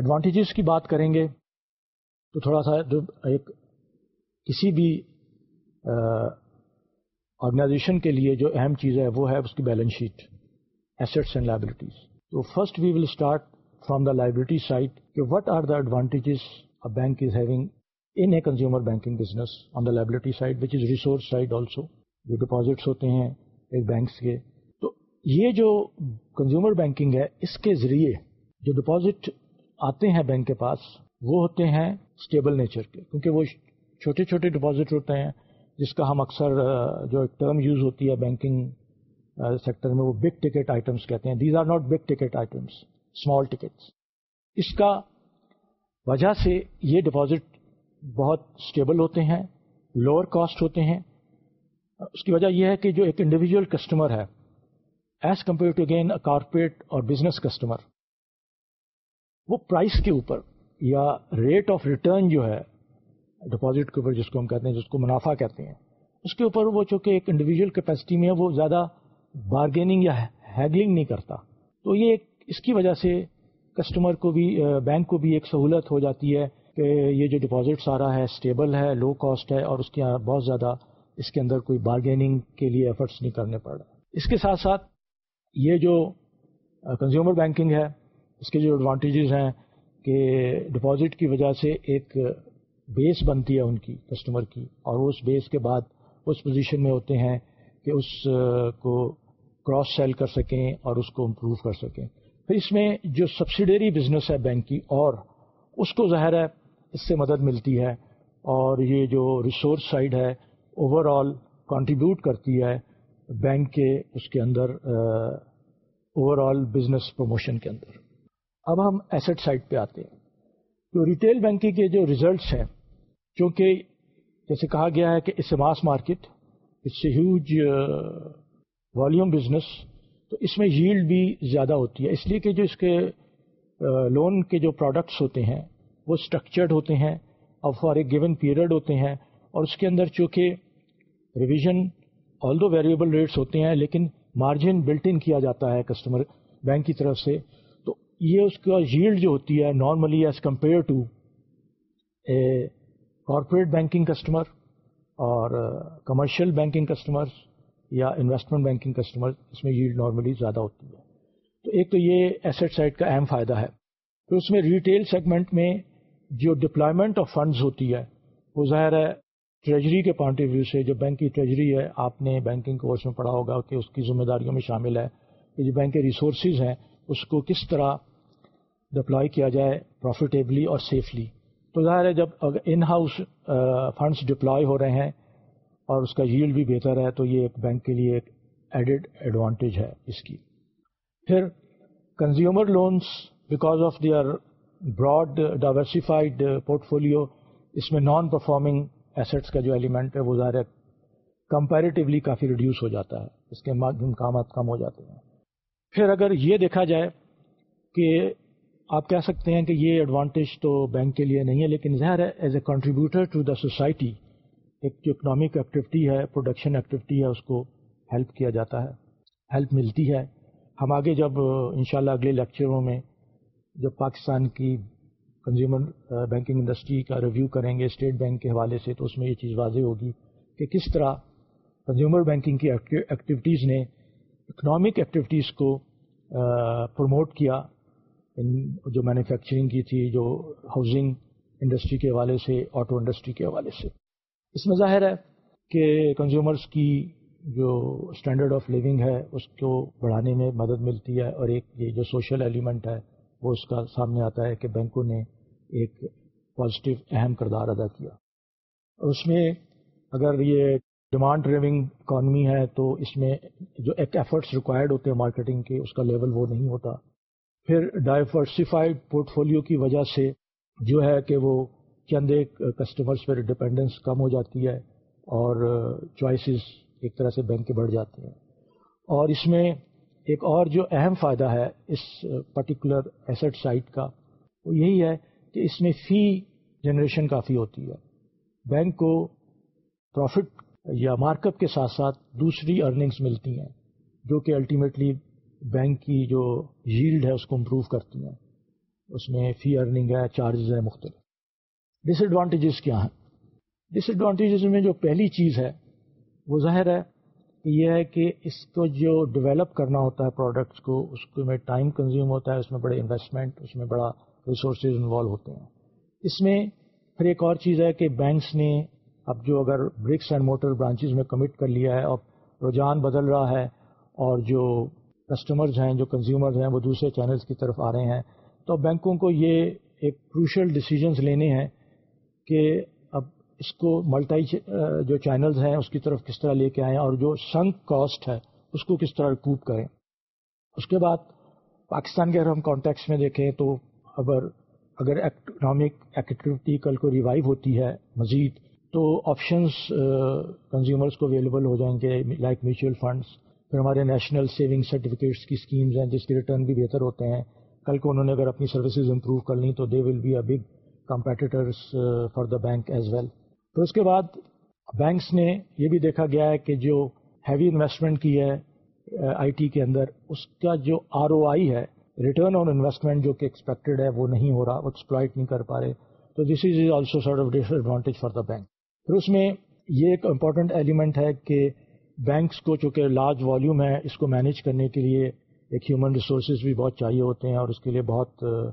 ایڈوانٹیجز کی بات کریں گے تو تھوڑا سا جو ایک کسی بھی آرگنائزیشن کے لیے جو اہم چیز ہے وہ ہے اس کی balance sheet assets and liabilities تو first from the liability liability are the advantages in a also. جو ڈپازٹس ہوتے ہیں تو یہ جو کنزیومر بینکنگ ہے اس کے ذریعے جو ڈپازٹ آتے ہیں بینک کے پاس وہ ہوتے ہیں اسٹیبل نیچر کے کیونکہ وہ چھوٹے چھوٹے ڈپازٹ ہوتے ہیں جس کا ہم اکثر جو ایک ٹرم یوز ہوتی ہے بینکنگ سیکٹر میں وہ بگ ٹکٹ آئٹمس کہتے ہیں these are not big ticket items small tickets اس کا وجہ سے یہ ڈپازٹ بہت اسٹیبل ہوتے ہیں لوور کاسٹ ہوتے ہیں اس کی وجہ یہ ہے کہ جو ایک انڈیویجل کسٹمر ہے as compare to again corporate اور بزنس کسٹمر وہ پرائس کے اوپر یا ریٹ آف ریٹرن جو ہے ڈپازٹ کے اوپر جس کو ہم کہتے ہیں جس کو منافع کہتے ہیں اس کے اوپر وہ چونکہ ایک انڈیویجل کیپیسٹی میں وہ زیادہ بارگیننگ یا ہیگلنگ نہیں کرتا تو یہ ایک اس کی وجہ سے کسٹمر کو بھی بینک کو بھی ایک سہولت ہو جاتی ہے کہ یہ جو ڈپازٹ سارا ہے اسٹیبل ہے لو کاسٹ ہے اور اس کے بہت زیادہ اس کے اندر کوئی بارگیننگ کے لیے ایفرٹس نہیں کرنے پڑ رہے اس کے ساتھ ساتھ یہ جو کنزیومر بینکنگ ہے اس کے جو ایڈوانٹیجز ہیں کہ ڈپازٹ کی وجہ سے ایک بیس بنتی ہے ان کی کسٹمر کی اور اس بیس کے بعد اس پوزیشن میں ہوتے ہیں کہ اس کو کراس سیل کر سکیں اور اس کو امپروو کر سکیں پھر اس میں جو سبسیڈری بزنس ہے بینک کی اور اس کو ظاہر ہے اس سے مدد ملتی ہے اور یہ جو ریسورس سائڈ ہے اوور آل کانٹریبیوٹ کرتی ہے بینک کے اس کے اندر اوور آل بزنس پروموشن کے اندر اب ہم ایسٹ سائڈ پہ آتے ہیں تو ریٹیل بینکنگ کے جو ریزلٹس ہیں چونکہ جیسے کہا گیا ہے کہ اس ماس مارکیٹ اس سے ہیوج والیوم بزنس تو اس میں ییلڈ بھی زیادہ ہوتی ہے اس لیے کہ جو اس کے لون کے جو پروڈکٹس ہوتے ہیں وہ اسٹرکچرڈ ہوتے ہیں اور فار اے گیون پیریڈ ہوتے ہیں اور اس کے اندر چونکہ ریویژن آل دو ویریبل ریٹس ہوتے ہیں لیکن مارجن بلٹ ان کیا جاتا ہے کسٹمر بینک کی طرف سے تو یہ اس کا ییلڈ جو ہوتی ہے normally as compare to a corporate banking customer اور کمرشل بینکنگ کسٹمرس یا انویسٹمنٹ بینکنگ کسٹمر اس میں یہ نارملی زیادہ ہوتی ہے تو ایک تو یہ ایسٹ سائڈ کا اہم فائدہ ہے تو اس میں ریٹیل سیگمنٹ میں جو ڈپلائمنٹ آف فنڈز ہوتی ہے وہ ظاہر ہے ٹریجری کے پوائنٹ آف ویو سے جو بینک کی ٹریجری ہے آپ نے بینکنگ کورس میں پڑھا ہوگا کہ اس کی ذمہ داریوں میں شامل ہے کہ جو بینک کے ریسورسز ہیں اس کو کس طرح ڈپلائی کیا جائے پروفیٹیبلی اور سیفلی تو ظاہر ہے جب ان ہاؤس فنڈس ڈپلائی ہو رہے ہیں اور اس کا جیل بھی بہتر ہے تو یہ ایک بینک کے لیے ایک ایڈیڈ ایڈوانٹیج ہے اس کی پھر consumer loans because of their broad diversified portfolio اس میں نان پرفارمنگ ایسٹس کا جو ایلیمنٹ ہے وہ ظاہر ہے کمپیریٹیولی کافی ریڈیوس ہو جاتا ہے اس کے امکانات کم ہو جاتے ہیں پھر اگر یہ دیکھا جائے کہ آپ کہہ سکتے ہیں کہ یہ ایڈوانٹیج تو بینک کے لیے نہیں ہے لیکن ظاہر ہے as a contributor to the society ایک جو اکنامک ایکٹیوٹی ہے پروڈکشن ایکٹیوٹی ہے اس کو ہیلپ کیا جاتا ہے ہیلپ ملتی ہے ہم آگے جب انشاءاللہ اگلے لیکچروں میں جب پاکستان کی کنزیومر بینکنگ انڈسٹری کا ریویو کریں گے اسٹیٹ بینک کے حوالے سے تو اس میں یہ چیز واضح ہوگی کہ کس طرح کنزیومر بینکنگ کی ایکٹیویٹیز نے اکنامک ایکٹیویٹیز کو پروموٹ کیا ان جو مینوفیکچرنگ کی تھی جو ہاؤزنگ انڈسٹری کے حوالے سے آٹو انڈسٹری کے حوالے سے اس میں ظاہر ہے کہ کنزیومرز کی جو اسٹینڈرڈ آف لیونگ ہے اس کو بڑھانے میں مدد ملتی ہے اور ایک یہ جو سوشل ایلیمنٹ ہے وہ اس کا سامنے آتا ہے کہ بینکوں نے ایک پازیٹیو اہم کردار ادا کیا اس میں اگر یہ ڈیمانڈ ڈریونگ اکانومی ہے تو اس میں جو ایک ایفرٹس ریکوائرڈ ہوتے ہیں مارکیٹنگ کے اس کا لیول وہ نہیں ہوتا پھر ڈائیورسیفائڈ پورٹ فولیو کی وجہ سے جو ہے کہ وہ چند ایک کسٹمرس پہ ڈپینڈنس کم ہو جاتی ہے اور چوائسیز ایک طرح سے بینک کے بڑھ جاتے ہیں اور اس میں ایک اور جو اہم فائدہ ہے اس پرٹیکولر ایسٹ سائٹ کا وہ یہی ہے کہ اس میں فی جنریشن کافی ہوتی ہے بینک کو پروفٹ یا مارک اپ کے ساتھ ساتھ دوسری ارننگز ملتی ہیں جو کہ الٹیمیٹلی بینک کی جو ییلڈ ہے اس کو امپروو کرتی ہیں اس میں فی ارننگ ہے چارجز ہیں مختلف ڈس ایڈوانٹیجز کیا ہیں ڈس ایڈوانٹیجز میں جو پہلی چیز ہے وہ ظاہر ہے کہ یہ ہے کہ اس کو جو ڈیولپ کرنا ہوتا ہے پروڈکٹس کو اس کو میں ٹائم کنزیوم ہوتا ہے اس میں بڑے انویسٹمنٹ اس میں بڑا ریسورسز انوالو ہوتے ہیں اس میں پھر ایک اور چیز ہے کہ بینکس نے اب جو اگر برکس اینڈ موٹر برانچز میں کمٹ کر لیا ہے اب رجحان بدل رہا ہے اور جو کسٹمرز ہیں جو کنزیومرز ہیں وہ دوسرے چینلز کی طرف آ رہے ہیں تو بینکوں کو یہ ایک کروشل ڈیسیجنز لینے ہیں کہ اب اس کو ملٹائی جو چینلز ہیں اس کی طرف کس طرح لے کے آئیں اور جو سنک کاسٹ ہے اس کو کس طرح ریکوپ کریں اس کے بعد پاکستان کے اگر ہم کانٹیکس میں دیکھیں تو اگر اگر اکنامک ایکٹیوٹی کل کو ریوائیو ہوتی ہے مزید تو آپشنس کنزیومرس کو اویلیبل ہو جائیں گے لائک میوچل فنڈس پھر ہمارے نیشنل سیونگ سرٹیفکیٹس کی اسکیمز ہیں جس کے ریٹرن بھی بہتر ہوتے ہیں کل کو انہوں نے اگر اپنی سروسز امپروو کر لیں تو they will be a big competitors for the bank as well تو اس کے بعد بینکس نے یہ بھی دیکھا گیا ہے کہ جو ہیوی انویسٹمنٹ کی ہے آئی uh, ٹی کے اندر اس کا جو آر او آئی ہے ریٹرن آن انویسٹمنٹ جو کہ ایکسپیکٹڈ ہے وہ نہیں ہو رہا وہ ایکسپلائٹ نہیں کر پا رہے تو this is is also sort of disadvantage for the bank پھر اس میں یہ ایک امپورٹنٹ ایلیمنٹ ہے کہ بینکس کو چونکہ لارج والیوم ہے اس کو مینیج کرنے کے لیے ایک ہیومن ریسورسز بھی بہت چاہیے ہوتے ہیں اور اس کے لیے بہت uh,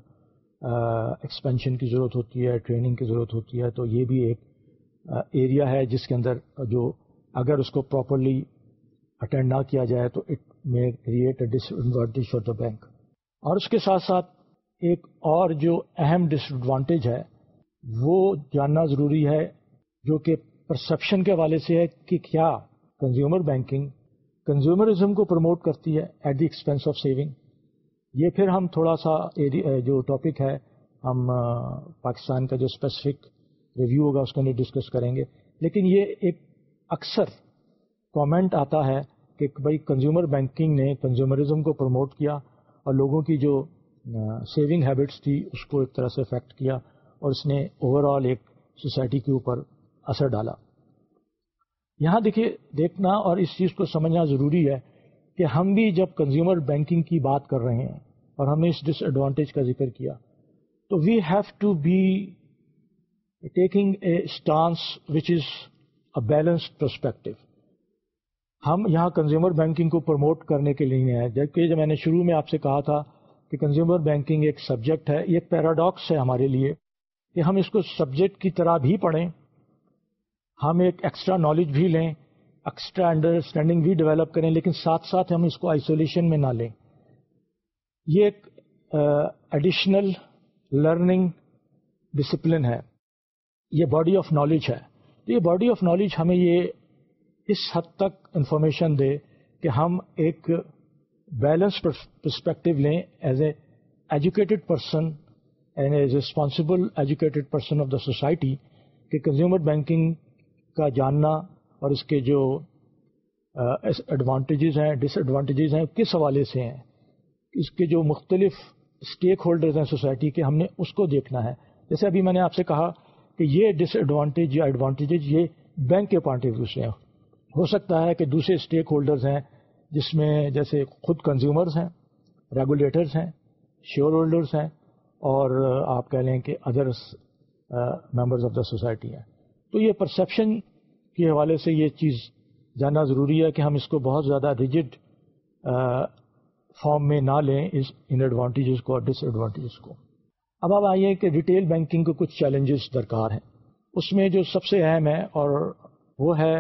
ایکسپینشن کی ضرورت ہوتی ہے ٹریننگ کی ضرورت ہوتی ہے تو یہ بھی ایک ایریا ہے جس کے اندر جو اگر اس کو پراپرلی اٹینڈ نہ کیا جائے تو it may create a disadvantage for the bank اور اس کے ساتھ ساتھ ایک اور جو اہم ڈس ایڈوانٹیج ہے وہ جاننا ضروری ہے جو کہ پرسپشن کے حوالے سے ہے کہ کیا کنزیومر بینکنگ کنزیومرزم کو پروموٹ کرتی ہے at the expense of saving یہ پھر ہم تھوڑا سا جو ٹاپک ہے ہم پاکستان کا جو اسپیسیفک ریویو ہوگا اس کے نہیں ڈسکس کریں گے لیکن یہ ایک اکثر کامنٹ آتا ہے کہ بھائی کنزیومر بینکنگ نے کنزیومرزم کو پروموٹ کیا اور لوگوں کی جو سیونگ ہیبٹس تھی اس کو ایک طرح سے افیکٹ کیا اور اس نے اوور آل ایک سوسائٹی کے اوپر اثر ڈالا یہاں دیکھیے دیکھنا اور اس چیز کو سمجھنا ضروری ہے کہ ہم بھی جب کنزیومر بینکنگ کی بات کر رہے ہیں اور ہم نے اس ڈس ایڈوانٹیج کا ذکر کیا تو we have to be taking a stance which is a balanced perspective ہم یہاں کنزیومر بینکنگ کو پروموٹ کرنے کے لیے ہیں جبکہ جب میں نے شروع میں آپ سے کہا تھا کہ کنزیومر بینکنگ ایک سبجیکٹ ہے ایک پیراڈاکس ہے ہمارے لیے کہ ہم اس کو سبجیکٹ کی طرح بھی پڑھیں ہم ایکسٹرا نالج بھی لیں ایکسٹرا انڈرسٹینڈنگ بھی ڈیولپ کریں لیکن ساتھ ساتھ ہم اس کو آئسولیشن میں نہ لیں یہ ایک ایڈیشنل لرننگ ڈسپلن ہے یہ باڈی آف نالج ہے تو یہ باڈی آف نالج ہمیں یہ اس حد تک انفارمیشن دے کہ ہم ایک بیلنس پرسپیکٹو لیں as a educated person and as responsible educated person of the society کہ کنزیومر بینکنگ کا جاننا اور اس کے جو ایڈوانٹیجز ہیں ڈس ایڈوانٹیجز ہیں کس حوالے سے ہیں اس کے جو مختلف اسٹیک ہولڈرز ہیں سوسائٹی کے ہم نے اس کو دیکھنا ہے جیسے ابھی میں نے آپ سے کہا کہ یہ ڈس ایڈوانٹیج یا ایڈوانٹیجز یہ بینک کے پوائنٹ آف ویو سے ہو سکتا ہے کہ دوسرے اسٹیک ہولڈرز ہیں جس میں جیسے خود کنزیومرز ہیں ریگولیٹرز ہیں شیئر ہولڈرز ہیں اور آپ کہہ لیں کہ others members of the society ہیں تو یہ پرسیپشن کے حوالے سے یہ چیز جاننا ضروری ہے کہ ہم اس کو بہت زیادہ ریجڈ فارم میں نہ لیں اس ان ایڈوانٹیجز کو اور ڈس ایڈوانٹیجز کو اب آپ آئیے کہ ریٹیل بینکنگ کو کچھ چیلنجز درکار ہیں اس میں جو سب سے اہم ہے اور وہ ہے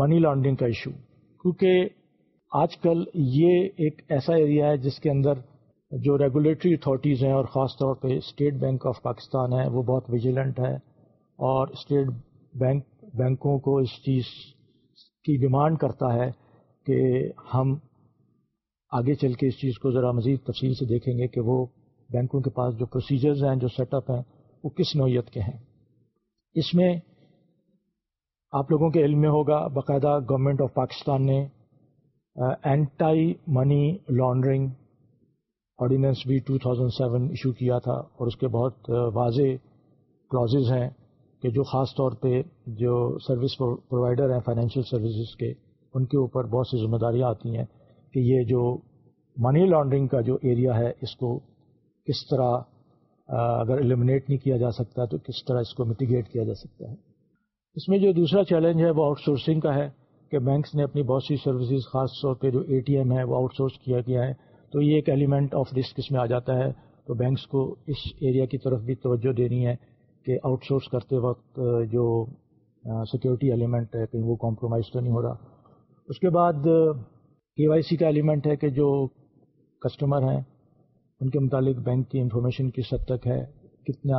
منی لانڈرنگ کا ایشو کیونکہ آج کل یہ ایک ایسا ایریا ہے جس کے اندر جو ریگولیٹری اتھارٹیز ہیں اور خاص طور پہ اسٹیٹ بینک آف پاکستان ہے وہ بہت ویجیلنٹ ہے اور اسٹیٹ بینک بینکوں کو اس چیز کی ڈیمانڈ کرتا ہے کہ ہم آگے چل کے اس چیز کو ذرا مزید تفصیل سے دیکھیں گے کہ وہ بینکوں کے پاس جو پروسیجرز ہیں جو سیٹ اپ ہیں وہ کس نوعیت کے ہیں اس میں آپ لوگوں کے علم میں ہوگا باقاعدہ گورنمنٹ آف پاکستان نے اینٹائی منی لانڈرنگ آرڈیننس بھی 2007 ایشو کیا تھا اور اس کے بہت واضح کلازز ہیں کہ جو خاص طور پہ جو سروس پرووائڈر ہیں فائنینشیل سروسز کے ان کے اوپر بہت سی ذمہ داریاں آتی ہیں کہ یہ جو منی لانڈرنگ کا جو ایریا ہے اس کو کس طرح اگر ایلیمنیٹ نہیں کیا جا سکتا تو کس طرح اس کو میٹیگیٹ کیا جا سکتا ہے اس میں جو دوسرا چیلنج ہے وہ آؤٹ سورسنگ کا ہے کہ بینکس نے اپنی بہت سی سروسز خاص طور پہ جو اے ٹی ایم ہے وہ آؤٹ سورس کیا گیا ہے تو یہ ایک ایلیمنٹ آف رسک اس میں آ جاتا ہے تو بینکس کو اس ایریا کی طرف بھی توجہ دینی ہے کہ آؤٹ سورس کرتے وقت جو سیکیورٹی ایلیمنٹ ہے کہیں وہ کمپرومائز تو نہیں ہو رہا اس کے بعد کے وائی سی کا ایلیمنٹ ہے کہ جو کسٹمر ہیں ان کے متعلق بینک کی انفارمیشن کس حد تک ہے کتنا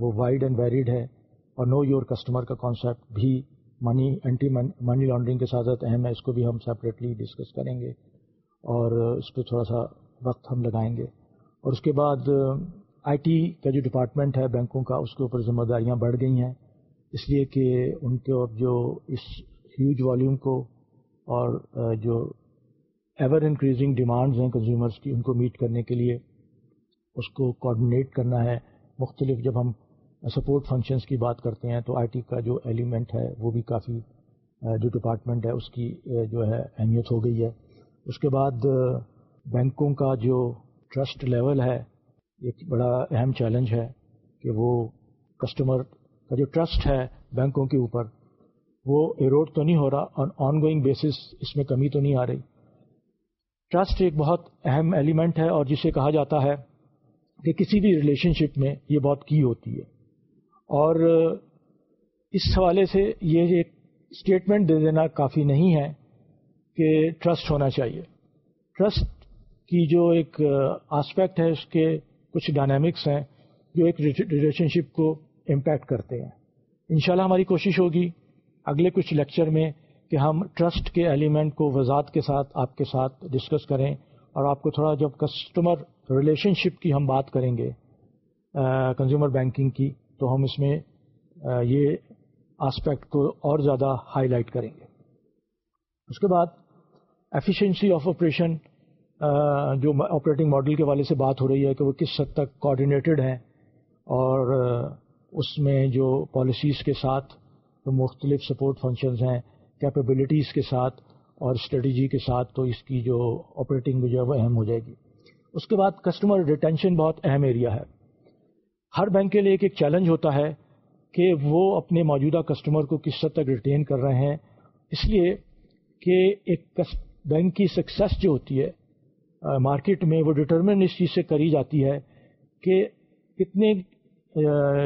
وہ وائڈ اینڈ ویریڈ ہے اور نو یور کسٹمر کا کانسیپٹ بھی منی اینٹی منی لانڈرنگ کے ساتھ ساتھ اہم ہے اس کو بھی ہم سیپریٹلی ڈسکس کریں گے اور اس پہ تھوڑا سا وقت ہم لگائیں گے اور اس کے بعد آئی ٹی کا جو ڈپارٹمنٹ ہے بینکوں کا اس کے اوپر ذمہ داریاں بڑھ گئی ہیں اس لیے کہ ان کے اب جو اس ہیوج والیوم کو اور جو ایور انکریزنگ ڈیمانڈز ہیں کنزیومرز کی ان کو میٹ کرنے کے لیے اس کو کوآڈینیٹ کرنا ہے مختلف جب ہم سپورٹ فنکشنز کی بات کرتے ہیں تو آئی ٹی کا جو ایلیمنٹ ہے وہ بھی کافی جو ڈپارٹمنٹ ہے اس کی جو ہے اہمیت ہو گئی ہے اس کے بعد بینکوں کا جو ٹرسٹ لیول ہے ایک بڑا اہم چیلنج ہے کہ وہ کسٹمر کا جو ٹرسٹ ہے بینکوں کے اوپر وہ ایروڈ تو نہیں ہو رہا اور آن گوئنگ بیسس اس میں کمی تو نہیں آ رہی ٹرسٹ ایک بہت اہم ایلیمنٹ ہے اور جسے کہا جاتا ہے کہ کسی بھی ریلیشن شپ میں یہ بہت کی ہوتی ہے اور اس حوالے سے یہ ایک اسٹیٹمنٹ دے دینا کافی نہیں ہے کہ ٹرسٹ ہونا چاہیے ٹرسٹ کی جو ایک آسپیکٹ ہے اس کے کچھ ڈائنامکس ہیں جو ایک ریلیشن شپ کو امپیکٹ کرتے ہیں انشاءاللہ ہماری کوشش ہوگی اگلے کچھ لیکچر میں کہ ہم ٹرسٹ کے ایلیمنٹ کو وضاحت کے ساتھ آپ کے ساتھ ڈسکس کریں اور آپ کو تھوڑا جب کسٹمر ریلیشن شپ کی ہم بات کریں گے کنزیومر بینکنگ کی تو ہم اس میں یہ آسپیکٹ کو اور زیادہ ہائی لائٹ کریں گے اس کے بعد ایفیشینسی آف آپریشن جو آپریٹنگ ماڈل کے والے سے بات ہو رہی ہے کہ وہ کس حد تک کوآڈینیٹڈ ہیں اور اس میں جو پالیسیز کے ساتھ تو مختلف سپورٹ فنکشنز ہیں کیپیبلٹیز کے ساتھ اور اسٹریٹجی کے ساتھ تو اس کی جو آپریٹنگ جو ہے وہ اہم ہو جائے گی اس کے بعد کسٹمر ریٹینشن بہت اہم ایریا ہے ہر بینک کے لیے ایک ایک چیلنج ہوتا ہے کہ وہ اپنے موجودہ کسٹمر کو کس حد تک ریٹین کر رہے ہیں اس لیے کہ ایک بینک کی سکسیس جو ہوتی ہے مارکیٹ میں وہ ڈٹرمن اس چیز سے کری جاتی ہے کہ کتنے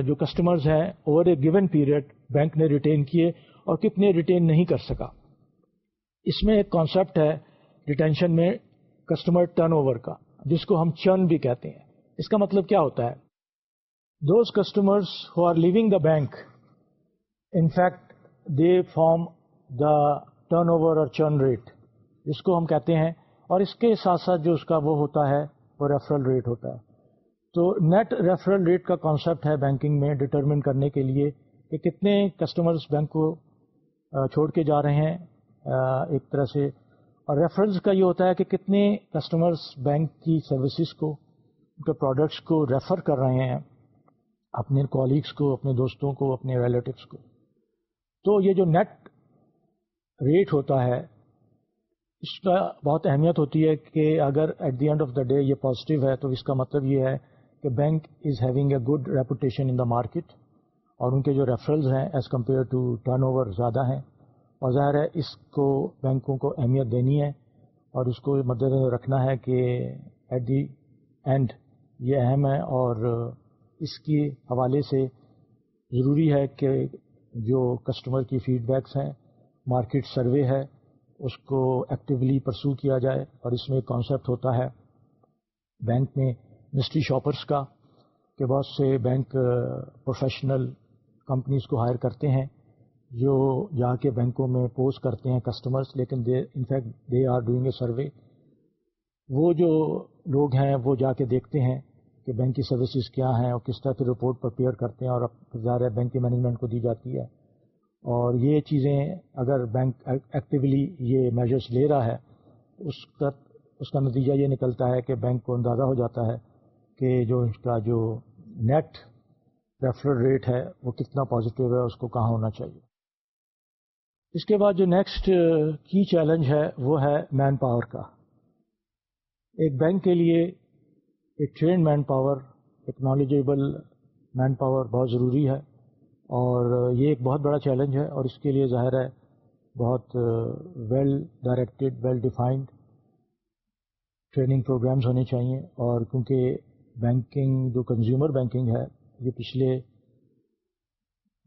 جو کسٹمرز ہیں over a given period bank نے ریٹین کیے اور کتنے ریٹین نہیں کر سکا اس میں ایک کانسیپٹ ہے ریٹینشن میں کسٹمر ٹرن اوور کا جس کو ہم چرن بھی کہتے ہیں اس کا مطلب کیا ہوتا ہے those customers who are leaving the bank in fact they form the turnover اور چرن ریٹ کو ہم کہتے ہیں اور اس کے ساتھ ساتھ جو اس کا وہ ہوتا ہے وہ ریفرل ریٹ ہوتا ہے تو نیٹ ریفرل ریٹ کا کانسیپٹ ہے بینکنگ میں ڈٹرمن کرنے کے لیے کہ کتنے کسٹمرس بینک کو چھوڑ کے جا رہے ہیں ایک طرح سے اور ریفرنس کا یہ ہوتا ہے کہ کتنے کسٹمرس بینک کی سروسز کو ان کے پروڈکٹس کو ریفر کر رہے ہیں اپنے کولیگس کو اپنے دوستوں کو اپنے ریلیٹوس کو تو یہ جو نیٹ ریٹ ہوتا ہے اس کا بہت اہمیت ہوتی ہے کہ اگر at the end of the day یہ پازیٹیو ہے تو اس کا مطلب یہ ہے کہ bank is having a good reputation in the market اور ان کے جو ریفرلز ہیں as compare to turnover زیادہ ہیں اور ظاہر ہے اس کو بینکوں کو اہمیت دینی ہے اور اس کو نظر رکھنا ہے کہ ایٹ دی اینڈ یہ اہم ہے اور اس کی حوالے سے ضروری ہے کہ جو کسٹمر کی فیڈ بیکس ہیں مارکیٹ سروے ہے اس کو ایکٹیولی پرسو کیا جائے اور اس میں ایک کانسیپٹ ہوتا ہے بینک میں مسٹری شاپرس کا کہ بہت سے بینک پروفیشنل کمپنیز کو ہائر کرتے ہیں جو جا کے بینکوں میں پوسٹ کرتے ہیں کسٹمرس لیکن they in fact they are doing a survey وہ جو لوگ ہیں وہ جا کے دیکھتے ہیں کہ بینک کی سروسز کیا ہیں اور کس طرح کی رپورٹ پرپیئر کرتے ہیں اور ظاہر ہے بینک کی مینجمنٹ کو دی جاتی ہے اور یہ چیزیں اگر بینک ایکٹیولی یہ میجرس لے رہا ہے اس کا اس کا نتیجہ یہ نکلتا ہے کہ بینک کو اندازہ ہو جاتا ہے کہ جو اس کا جو نیٹ ریفرل ریٹ ہے وہ کتنا پازیٹیو ہے اس کو کہاں ہونا چاہیے اس کے بعد جو نیکسٹ کی چیلنج ہے وہ ہے مین پاور کا ایک بینک کے لیے ایک trained manpower technological manpower بہت ضروری ہے اور یہ ایک بہت بڑا چیلنج ہے اور اس کے لیے ظاہر ہے بہت well directed well defined training programmes ہونے چاہیے اور کیونکہ بینکنگ جو کنزیومر بینکنگ ہے یہ پچھلے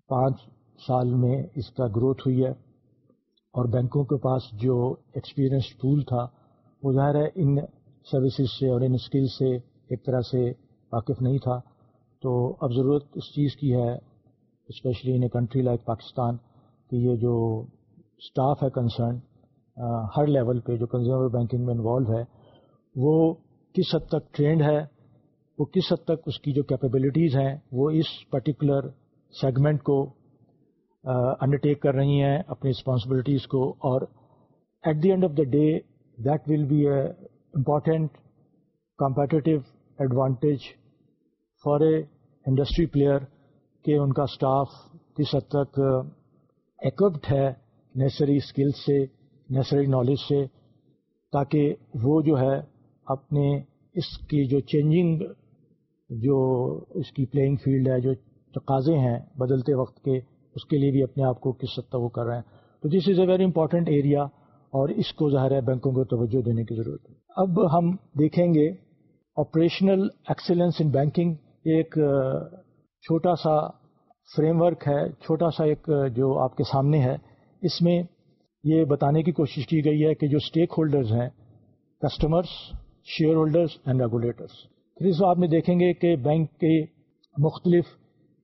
پانچ سال میں اس کا گروتھ ہوئی ہے اور بینکوں کے پاس جو ایکسپیرئنس پول تھا وہ ظاہر ہے ان سروسز سے اور ان اسکل سے ایک طرح سے واقف نہیں تھا تو اب ضرورت اس چیز کی ہے especially in a country like Pakistan کہ یہ جو اسٹاف ہے کنسرن ہر لیول پہ جو کنزیومر بینکنگ میں انوالو ہے وہ کس حد تک ٹرینڈ ہے وہ کس حد تک اس کی جو کیپیبلٹیز ہیں وہ اس پرٹیکولر سیگمنٹ کو انڈرٹیک کر رہی ہیں اپنی رسپانسبلٹیز کو اور at the end of the day that will be a important competitive advantage for a industry player کہ ان کا اسٹاف کس حد تک ایکوپڈ ہے نیسری اسکل سے نیسری نالج سے تاکہ وہ جو ہے اپنے اس کی جو چینجنگ جو اس کی پلینگ فیلڈ ہے جو تقاضے ہیں بدلتے وقت کے اس کے لیے بھی اپنے آپ کو کس حد تک وہ کر رہے ہیں تو this is a very important area اور اس کو ظاہر ہے بینکوں کو توجہ دینے کی ضرورت ہے اب ہم دیکھیں گے آپریشنل ایکسیلنس ان بینکنگ ایک چھوٹا سا فریم ورک ہے چھوٹا سا ایک جو آپ کے سامنے ہے اس میں یہ بتانے کی کوشش کی گئی ہے کہ جو اسٹیک ہولڈرز ہیں customers shareholders and regulators پھر سو آپ میں دیکھیں گے کہ بینک کے مختلف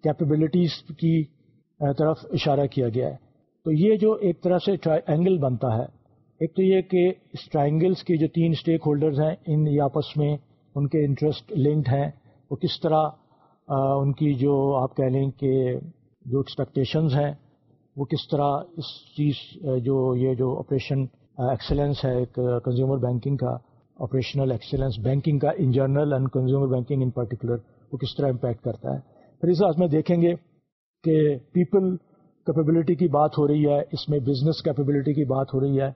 کیپبلٹیز کی طرف اشارہ کیا گیا ہے تو یہ جو ایک طرح سے اینگل بنتا ہے ایک تو یہ کہ اس ٹرائنگلس کے جو تین اسٹیک ہولڈرز ہیں ان آپس میں ان کے انٹرسٹ لنکڈ ہیں وہ کس طرح ان کی جو آپ کہہ لیں کہ جو ایکسپیکٹیشنز ہیں وہ کس طرح اس چیز جو یہ جو آپریشن ایکسلنس ہے ایک کنزیومر بینکنگ کا آپریشنل ایکسیلنس بینکنگ کا in general and consumer banking in particular وہ کس طرح امپیکٹ کرتا ہے پھر اس میں دیکھیں گے کہ پیپل کیپیبلٹی کی بات ہو رہی ہے اس میں بزنس کیپیبلٹی کی بات ہو رہی ہے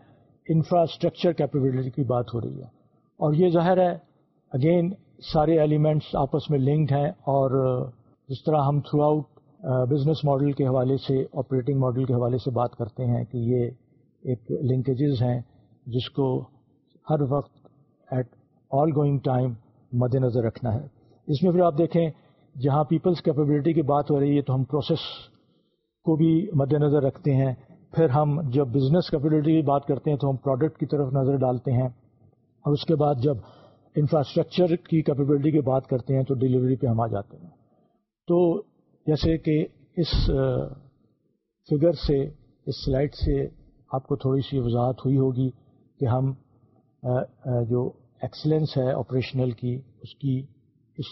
انفراسٹرکچر کیپیبلٹی کی بات ہو رہی ہے اور یہ ظاہر ہے اگین سارے ایلیمنٹس آپس میں لنکڈ ہیں اور جس طرح ہم تھرو آؤٹ بزنس ماڈل کے حوالے سے آپریٹنگ ماڈل کے حوالے سے بات کرتے ہیں کہ یہ ایک لنکیجز ہیں جس کو ہر وقت ایٹ آل گوئنگ ٹائم مد نظر رکھنا ہے اس میں پھر آپ دیکھیں جہاں پیپلز کیپیبلٹی کی بات ہو رہی ہے تو ہم پروسیس کو بھی مد نظر رکھتے ہیں پھر ہم جب بزنس کیپیبلٹی کی بات کرتے ہیں تو ہم پروڈکٹ کی طرف نظر ڈالتے ہیں اور اس کے بعد جب انفراسٹرکچر کی کیپیبلٹی کی بات کرتے ہیں تو ڈیلیوری پہ ہم آ جاتے ہیں تو جیسے کہ اس فگر سے اس سلائڈ سے آپ کو تھوڑی سی وضاحت ہوئی ہوگی کہ ہم جو ایکسلنس ہے آپریشنل کی اس کی اس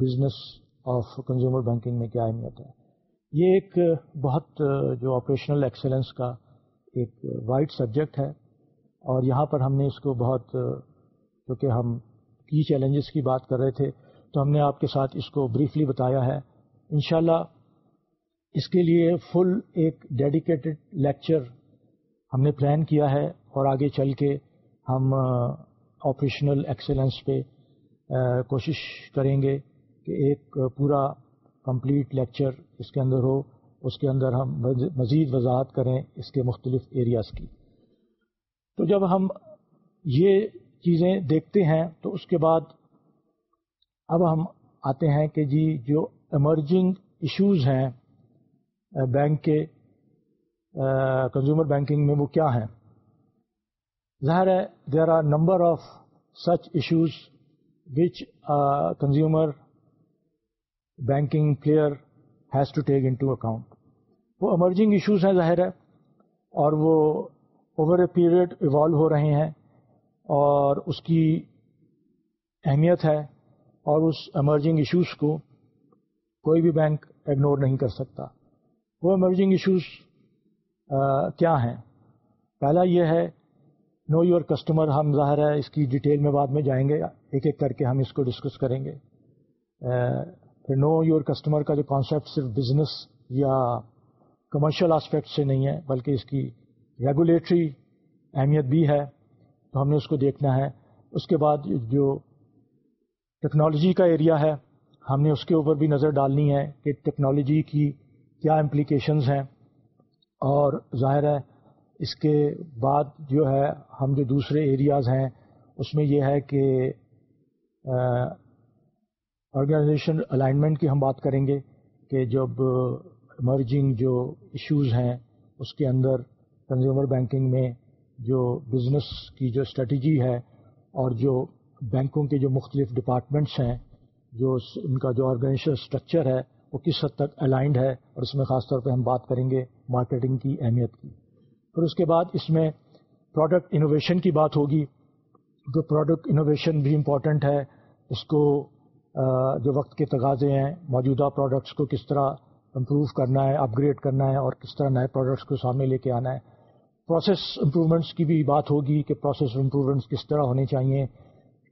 بزنس آف کنزیومر بینکنگ میں کیا اہمیت ہے یہ ایک بہت جو آپریشنل ایکسلنس کا ایک وائڈ سبجیکٹ ہے اور یہاں پر ہم نے اس کو بہت کیونکہ ہم کی چیلنجز کی بات کر رہے تھے تو ہم نے آپ کے ساتھ اس کو بریفلی بتایا ہے انشاءاللہ اس کے لیے فل ایک ڈیڈیکیٹڈ لیکچر ہم نے پلان کیا ہے اور آگے چل کے ہم آپریشنل ایکسلنس پہ کوشش کریں گے کہ ایک پورا کمپلیٹ لیکچر اس کے اندر ہو اس کے اندر ہم مزید وضاحت کریں اس کے مختلف ایریاز کی تو جب ہم یہ چیزیں دیکھتے ہیں تو اس کے بعد اب ہم آتے ہیں کہ جی جو ایمرجنگ ایشوز ہیں بینک کے کنزیومر بینکنگ میں وہ کیا ہیں ظاہر ہے there are number of such issues which consumer banking player has to take into account وہ امرجنگ ایشوز ہیں ظاہر ہے اور وہ اوور اے پیریڈ ایوالو ہو رہے ہیں اور اس کی اہمیت ہے اور اس امرجنگ ایشوز کو کوئی بھی بینک اگنور نہیں کر سکتا وہ امرجنگ ایشوز کیا ہیں پہلا یہ ہے نو یور کسٹمر ہم ظاہر ہے اس کی ڈیٹیل میں بعد میں جائیں گے ایک ایک کر کے ہم اس کو ڈسکس کریں گے uh, پھر نو یور کسٹمر کا جو کانسیپٹ صرف بزنس یا کمرشل آسپیکٹ سے نہیں ہے بلکہ اس کی ریگولیٹری اہمیت بھی ہے تو ہم نے اس کو دیکھنا ہے اس کے بعد جو ٹیکنالوجی کا ایریا ہے ہم نے اس کے اوپر بھی نظر ڈالنی ہے کہ ٹیکنالوجی کی کیا امپلیکیشنز ہیں اور ظاہر ہے اس کے بعد جو ہے ہم جو دوسرے ایریاز ہیں اس میں یہ ہے کہ آرگنائزیشن الائنمنٹ کی ہم بات کریں گے کہ جب ایمرجنگ جو ایشوز ہیں اس کے اندر کنزیومر بینکنگ میں جو بزنس کی جو اسٹریٹجی ہے اور جو بینکوں کے جو مختلف ڈپارٹمنٹس ہیں جو ان کا جو آرگنائزیشن اسٹرکچر ہے وہ کس حد تک الائنڈ ہے اور اس میں خاص طور پہ ہم بات کریں گے مارکیٹنگ کی اہمیت کی پھر اس کے بعد اس میں پروڈکٹ انوویشن کی بات ہوگی جو پروڈکٹ انوویشن بھی امپورٹنٹ ہے اس کو جو وقت کے تقاضے ہیں موجودہ پروڈکٹس کو کس طرح امپروو کرنا ہے اپ گریڈ کرنا ہے اور کس طرح نئے پروڈکٹس کو سامنے لے کے آنا ہے پروسیس امپرومنٹس کی بھی بات ہوگی کہ پروسیس امپرومنٹس کس طرح ہونے چاہیے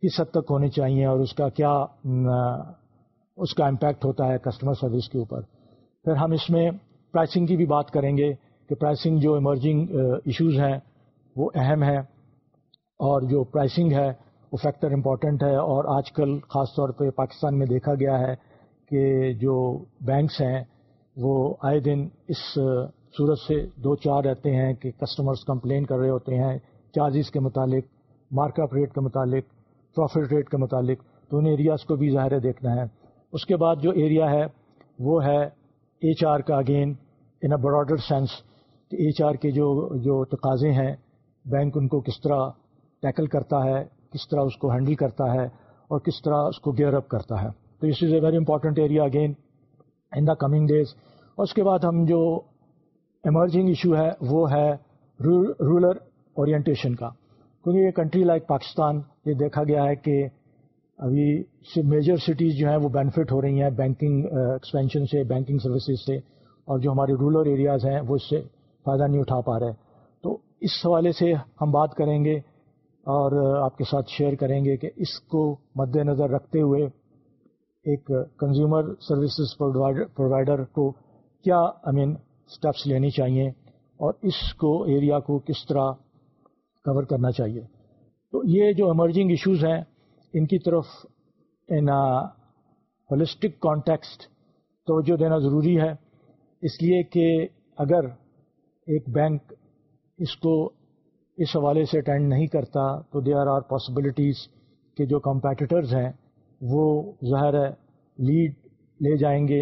کس حد تک ہونے چاہیے اور اس کا کیا اس کا امپیکٹ ہوتا ہے کسٹمر سروس کے اوپر پھر ہم اس میں پرائسنگ کی بھی بات کریں گے کہ پرائسنگ جو ایمرجنگ ایشوز uh, ہیں وہ اہم ہیں اور جو پرائسنگ ہے وہ فیکٹر امپورٹنٹ ہے اور آج کل خاص طور پہ پاکستان میں دیکھا گیا ہے کہ جو بینکس ہیں وہ آئے دن اس uh, صورت سے دو چار رہتے ہیں کہ کسٹمرز کمپلین کر رہے ہوتے ہیں چارجز کے متعلق مارک اپ ریٹ کے متعلق پروفٹ ریٹ کے متعلق تو ان ایریاز کو بھی ظاہر دیکھنا ہے اس کے بعد جو ایریا ہے وہ ہے ایچ آر کا again in a broader sense H R کے جو جو تقاضے ہیں بینک ان کو کس طرح ٹیکل کرتا ہے کس طرح اس کو ہینڈل کرتا ہے اور کس طرح اس کو گیئر اپ کرتا ہے تو اس is a very important area again in the coming days اور اس کے بعد ہم جو ایمرجنگ ایشو ہے وہ ہے رولر اورینٹیشن کا کیونکہ یہ کنٹری لائک پاکستان یہ دیکھا گیا ہے کہ ابھی میجر سٹیز جو ہیں وہ بینیفٹ ہو رہی ہیں بینکنگ ایکسپینشن uh, سے بینکنگ سروسز سے اور جو ہمارے رولر ایریاز ہیں وہ اس سے فائدہ نہیں اٹھا پا رہے تو اس حوالے سے ہم بات کریں گے اور آپ کے ساتھ شیئر کریں گے کہ اس کو مد نظر رکھتے ہوئے ایک کنزیومر سروسز پرووائڈر کو کیا آئی مین اسٹیپس لینی چاہیے اور اس کو ایریا کو کس طرح کور کرنا چاہیے تو یہ جو ایمرجنگ ایشوز ہیں ان کی طرف ان ہولسٹک کانٹیکسٹ توجہ دینا ضروری ہے اس لیے کہ اگر ایک بینک اس کو اس حوالے سے اٹینڈ نہیں کرتا تو دے آر آر کہ جو کمپیٹیٹرز ہیں وہ ظاہر ہے لیڈ لے جائیں گے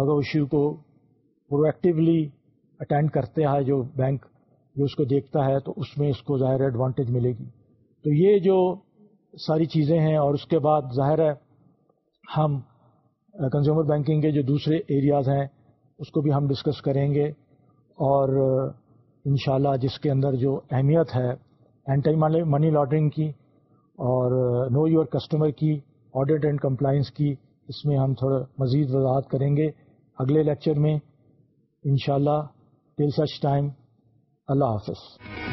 اگر اس کو پرویکٹیولی اٹینڈ کرتے ہیں جو بینک جو اس کو دیکھتا ہے تو اس میں اس کو ظاہر ایڈوانٹیج ملے گی تو یہ جو ساری چیزیں ہیں اور اس کے بعد ظاہر ہے ہم کنزیومر بینکنگ کے جو دوسرے ایریاز ہیں اس کو بھی ہم ڈسکس کریں گے اور انشاءاللہ جس کے اندر جو اہمیت ہے اینٹی منی لانڈرنگ کی اور نو یور کسٹمر کی آڈٹ اینڈ کمپلائنس کی اس میں ہم تھوڑا مزید وضاحت کریں گے اگلے لیکچر میں انشاءاللہ شاء اللہ ٹل سچ ٹائم اللہ حافظ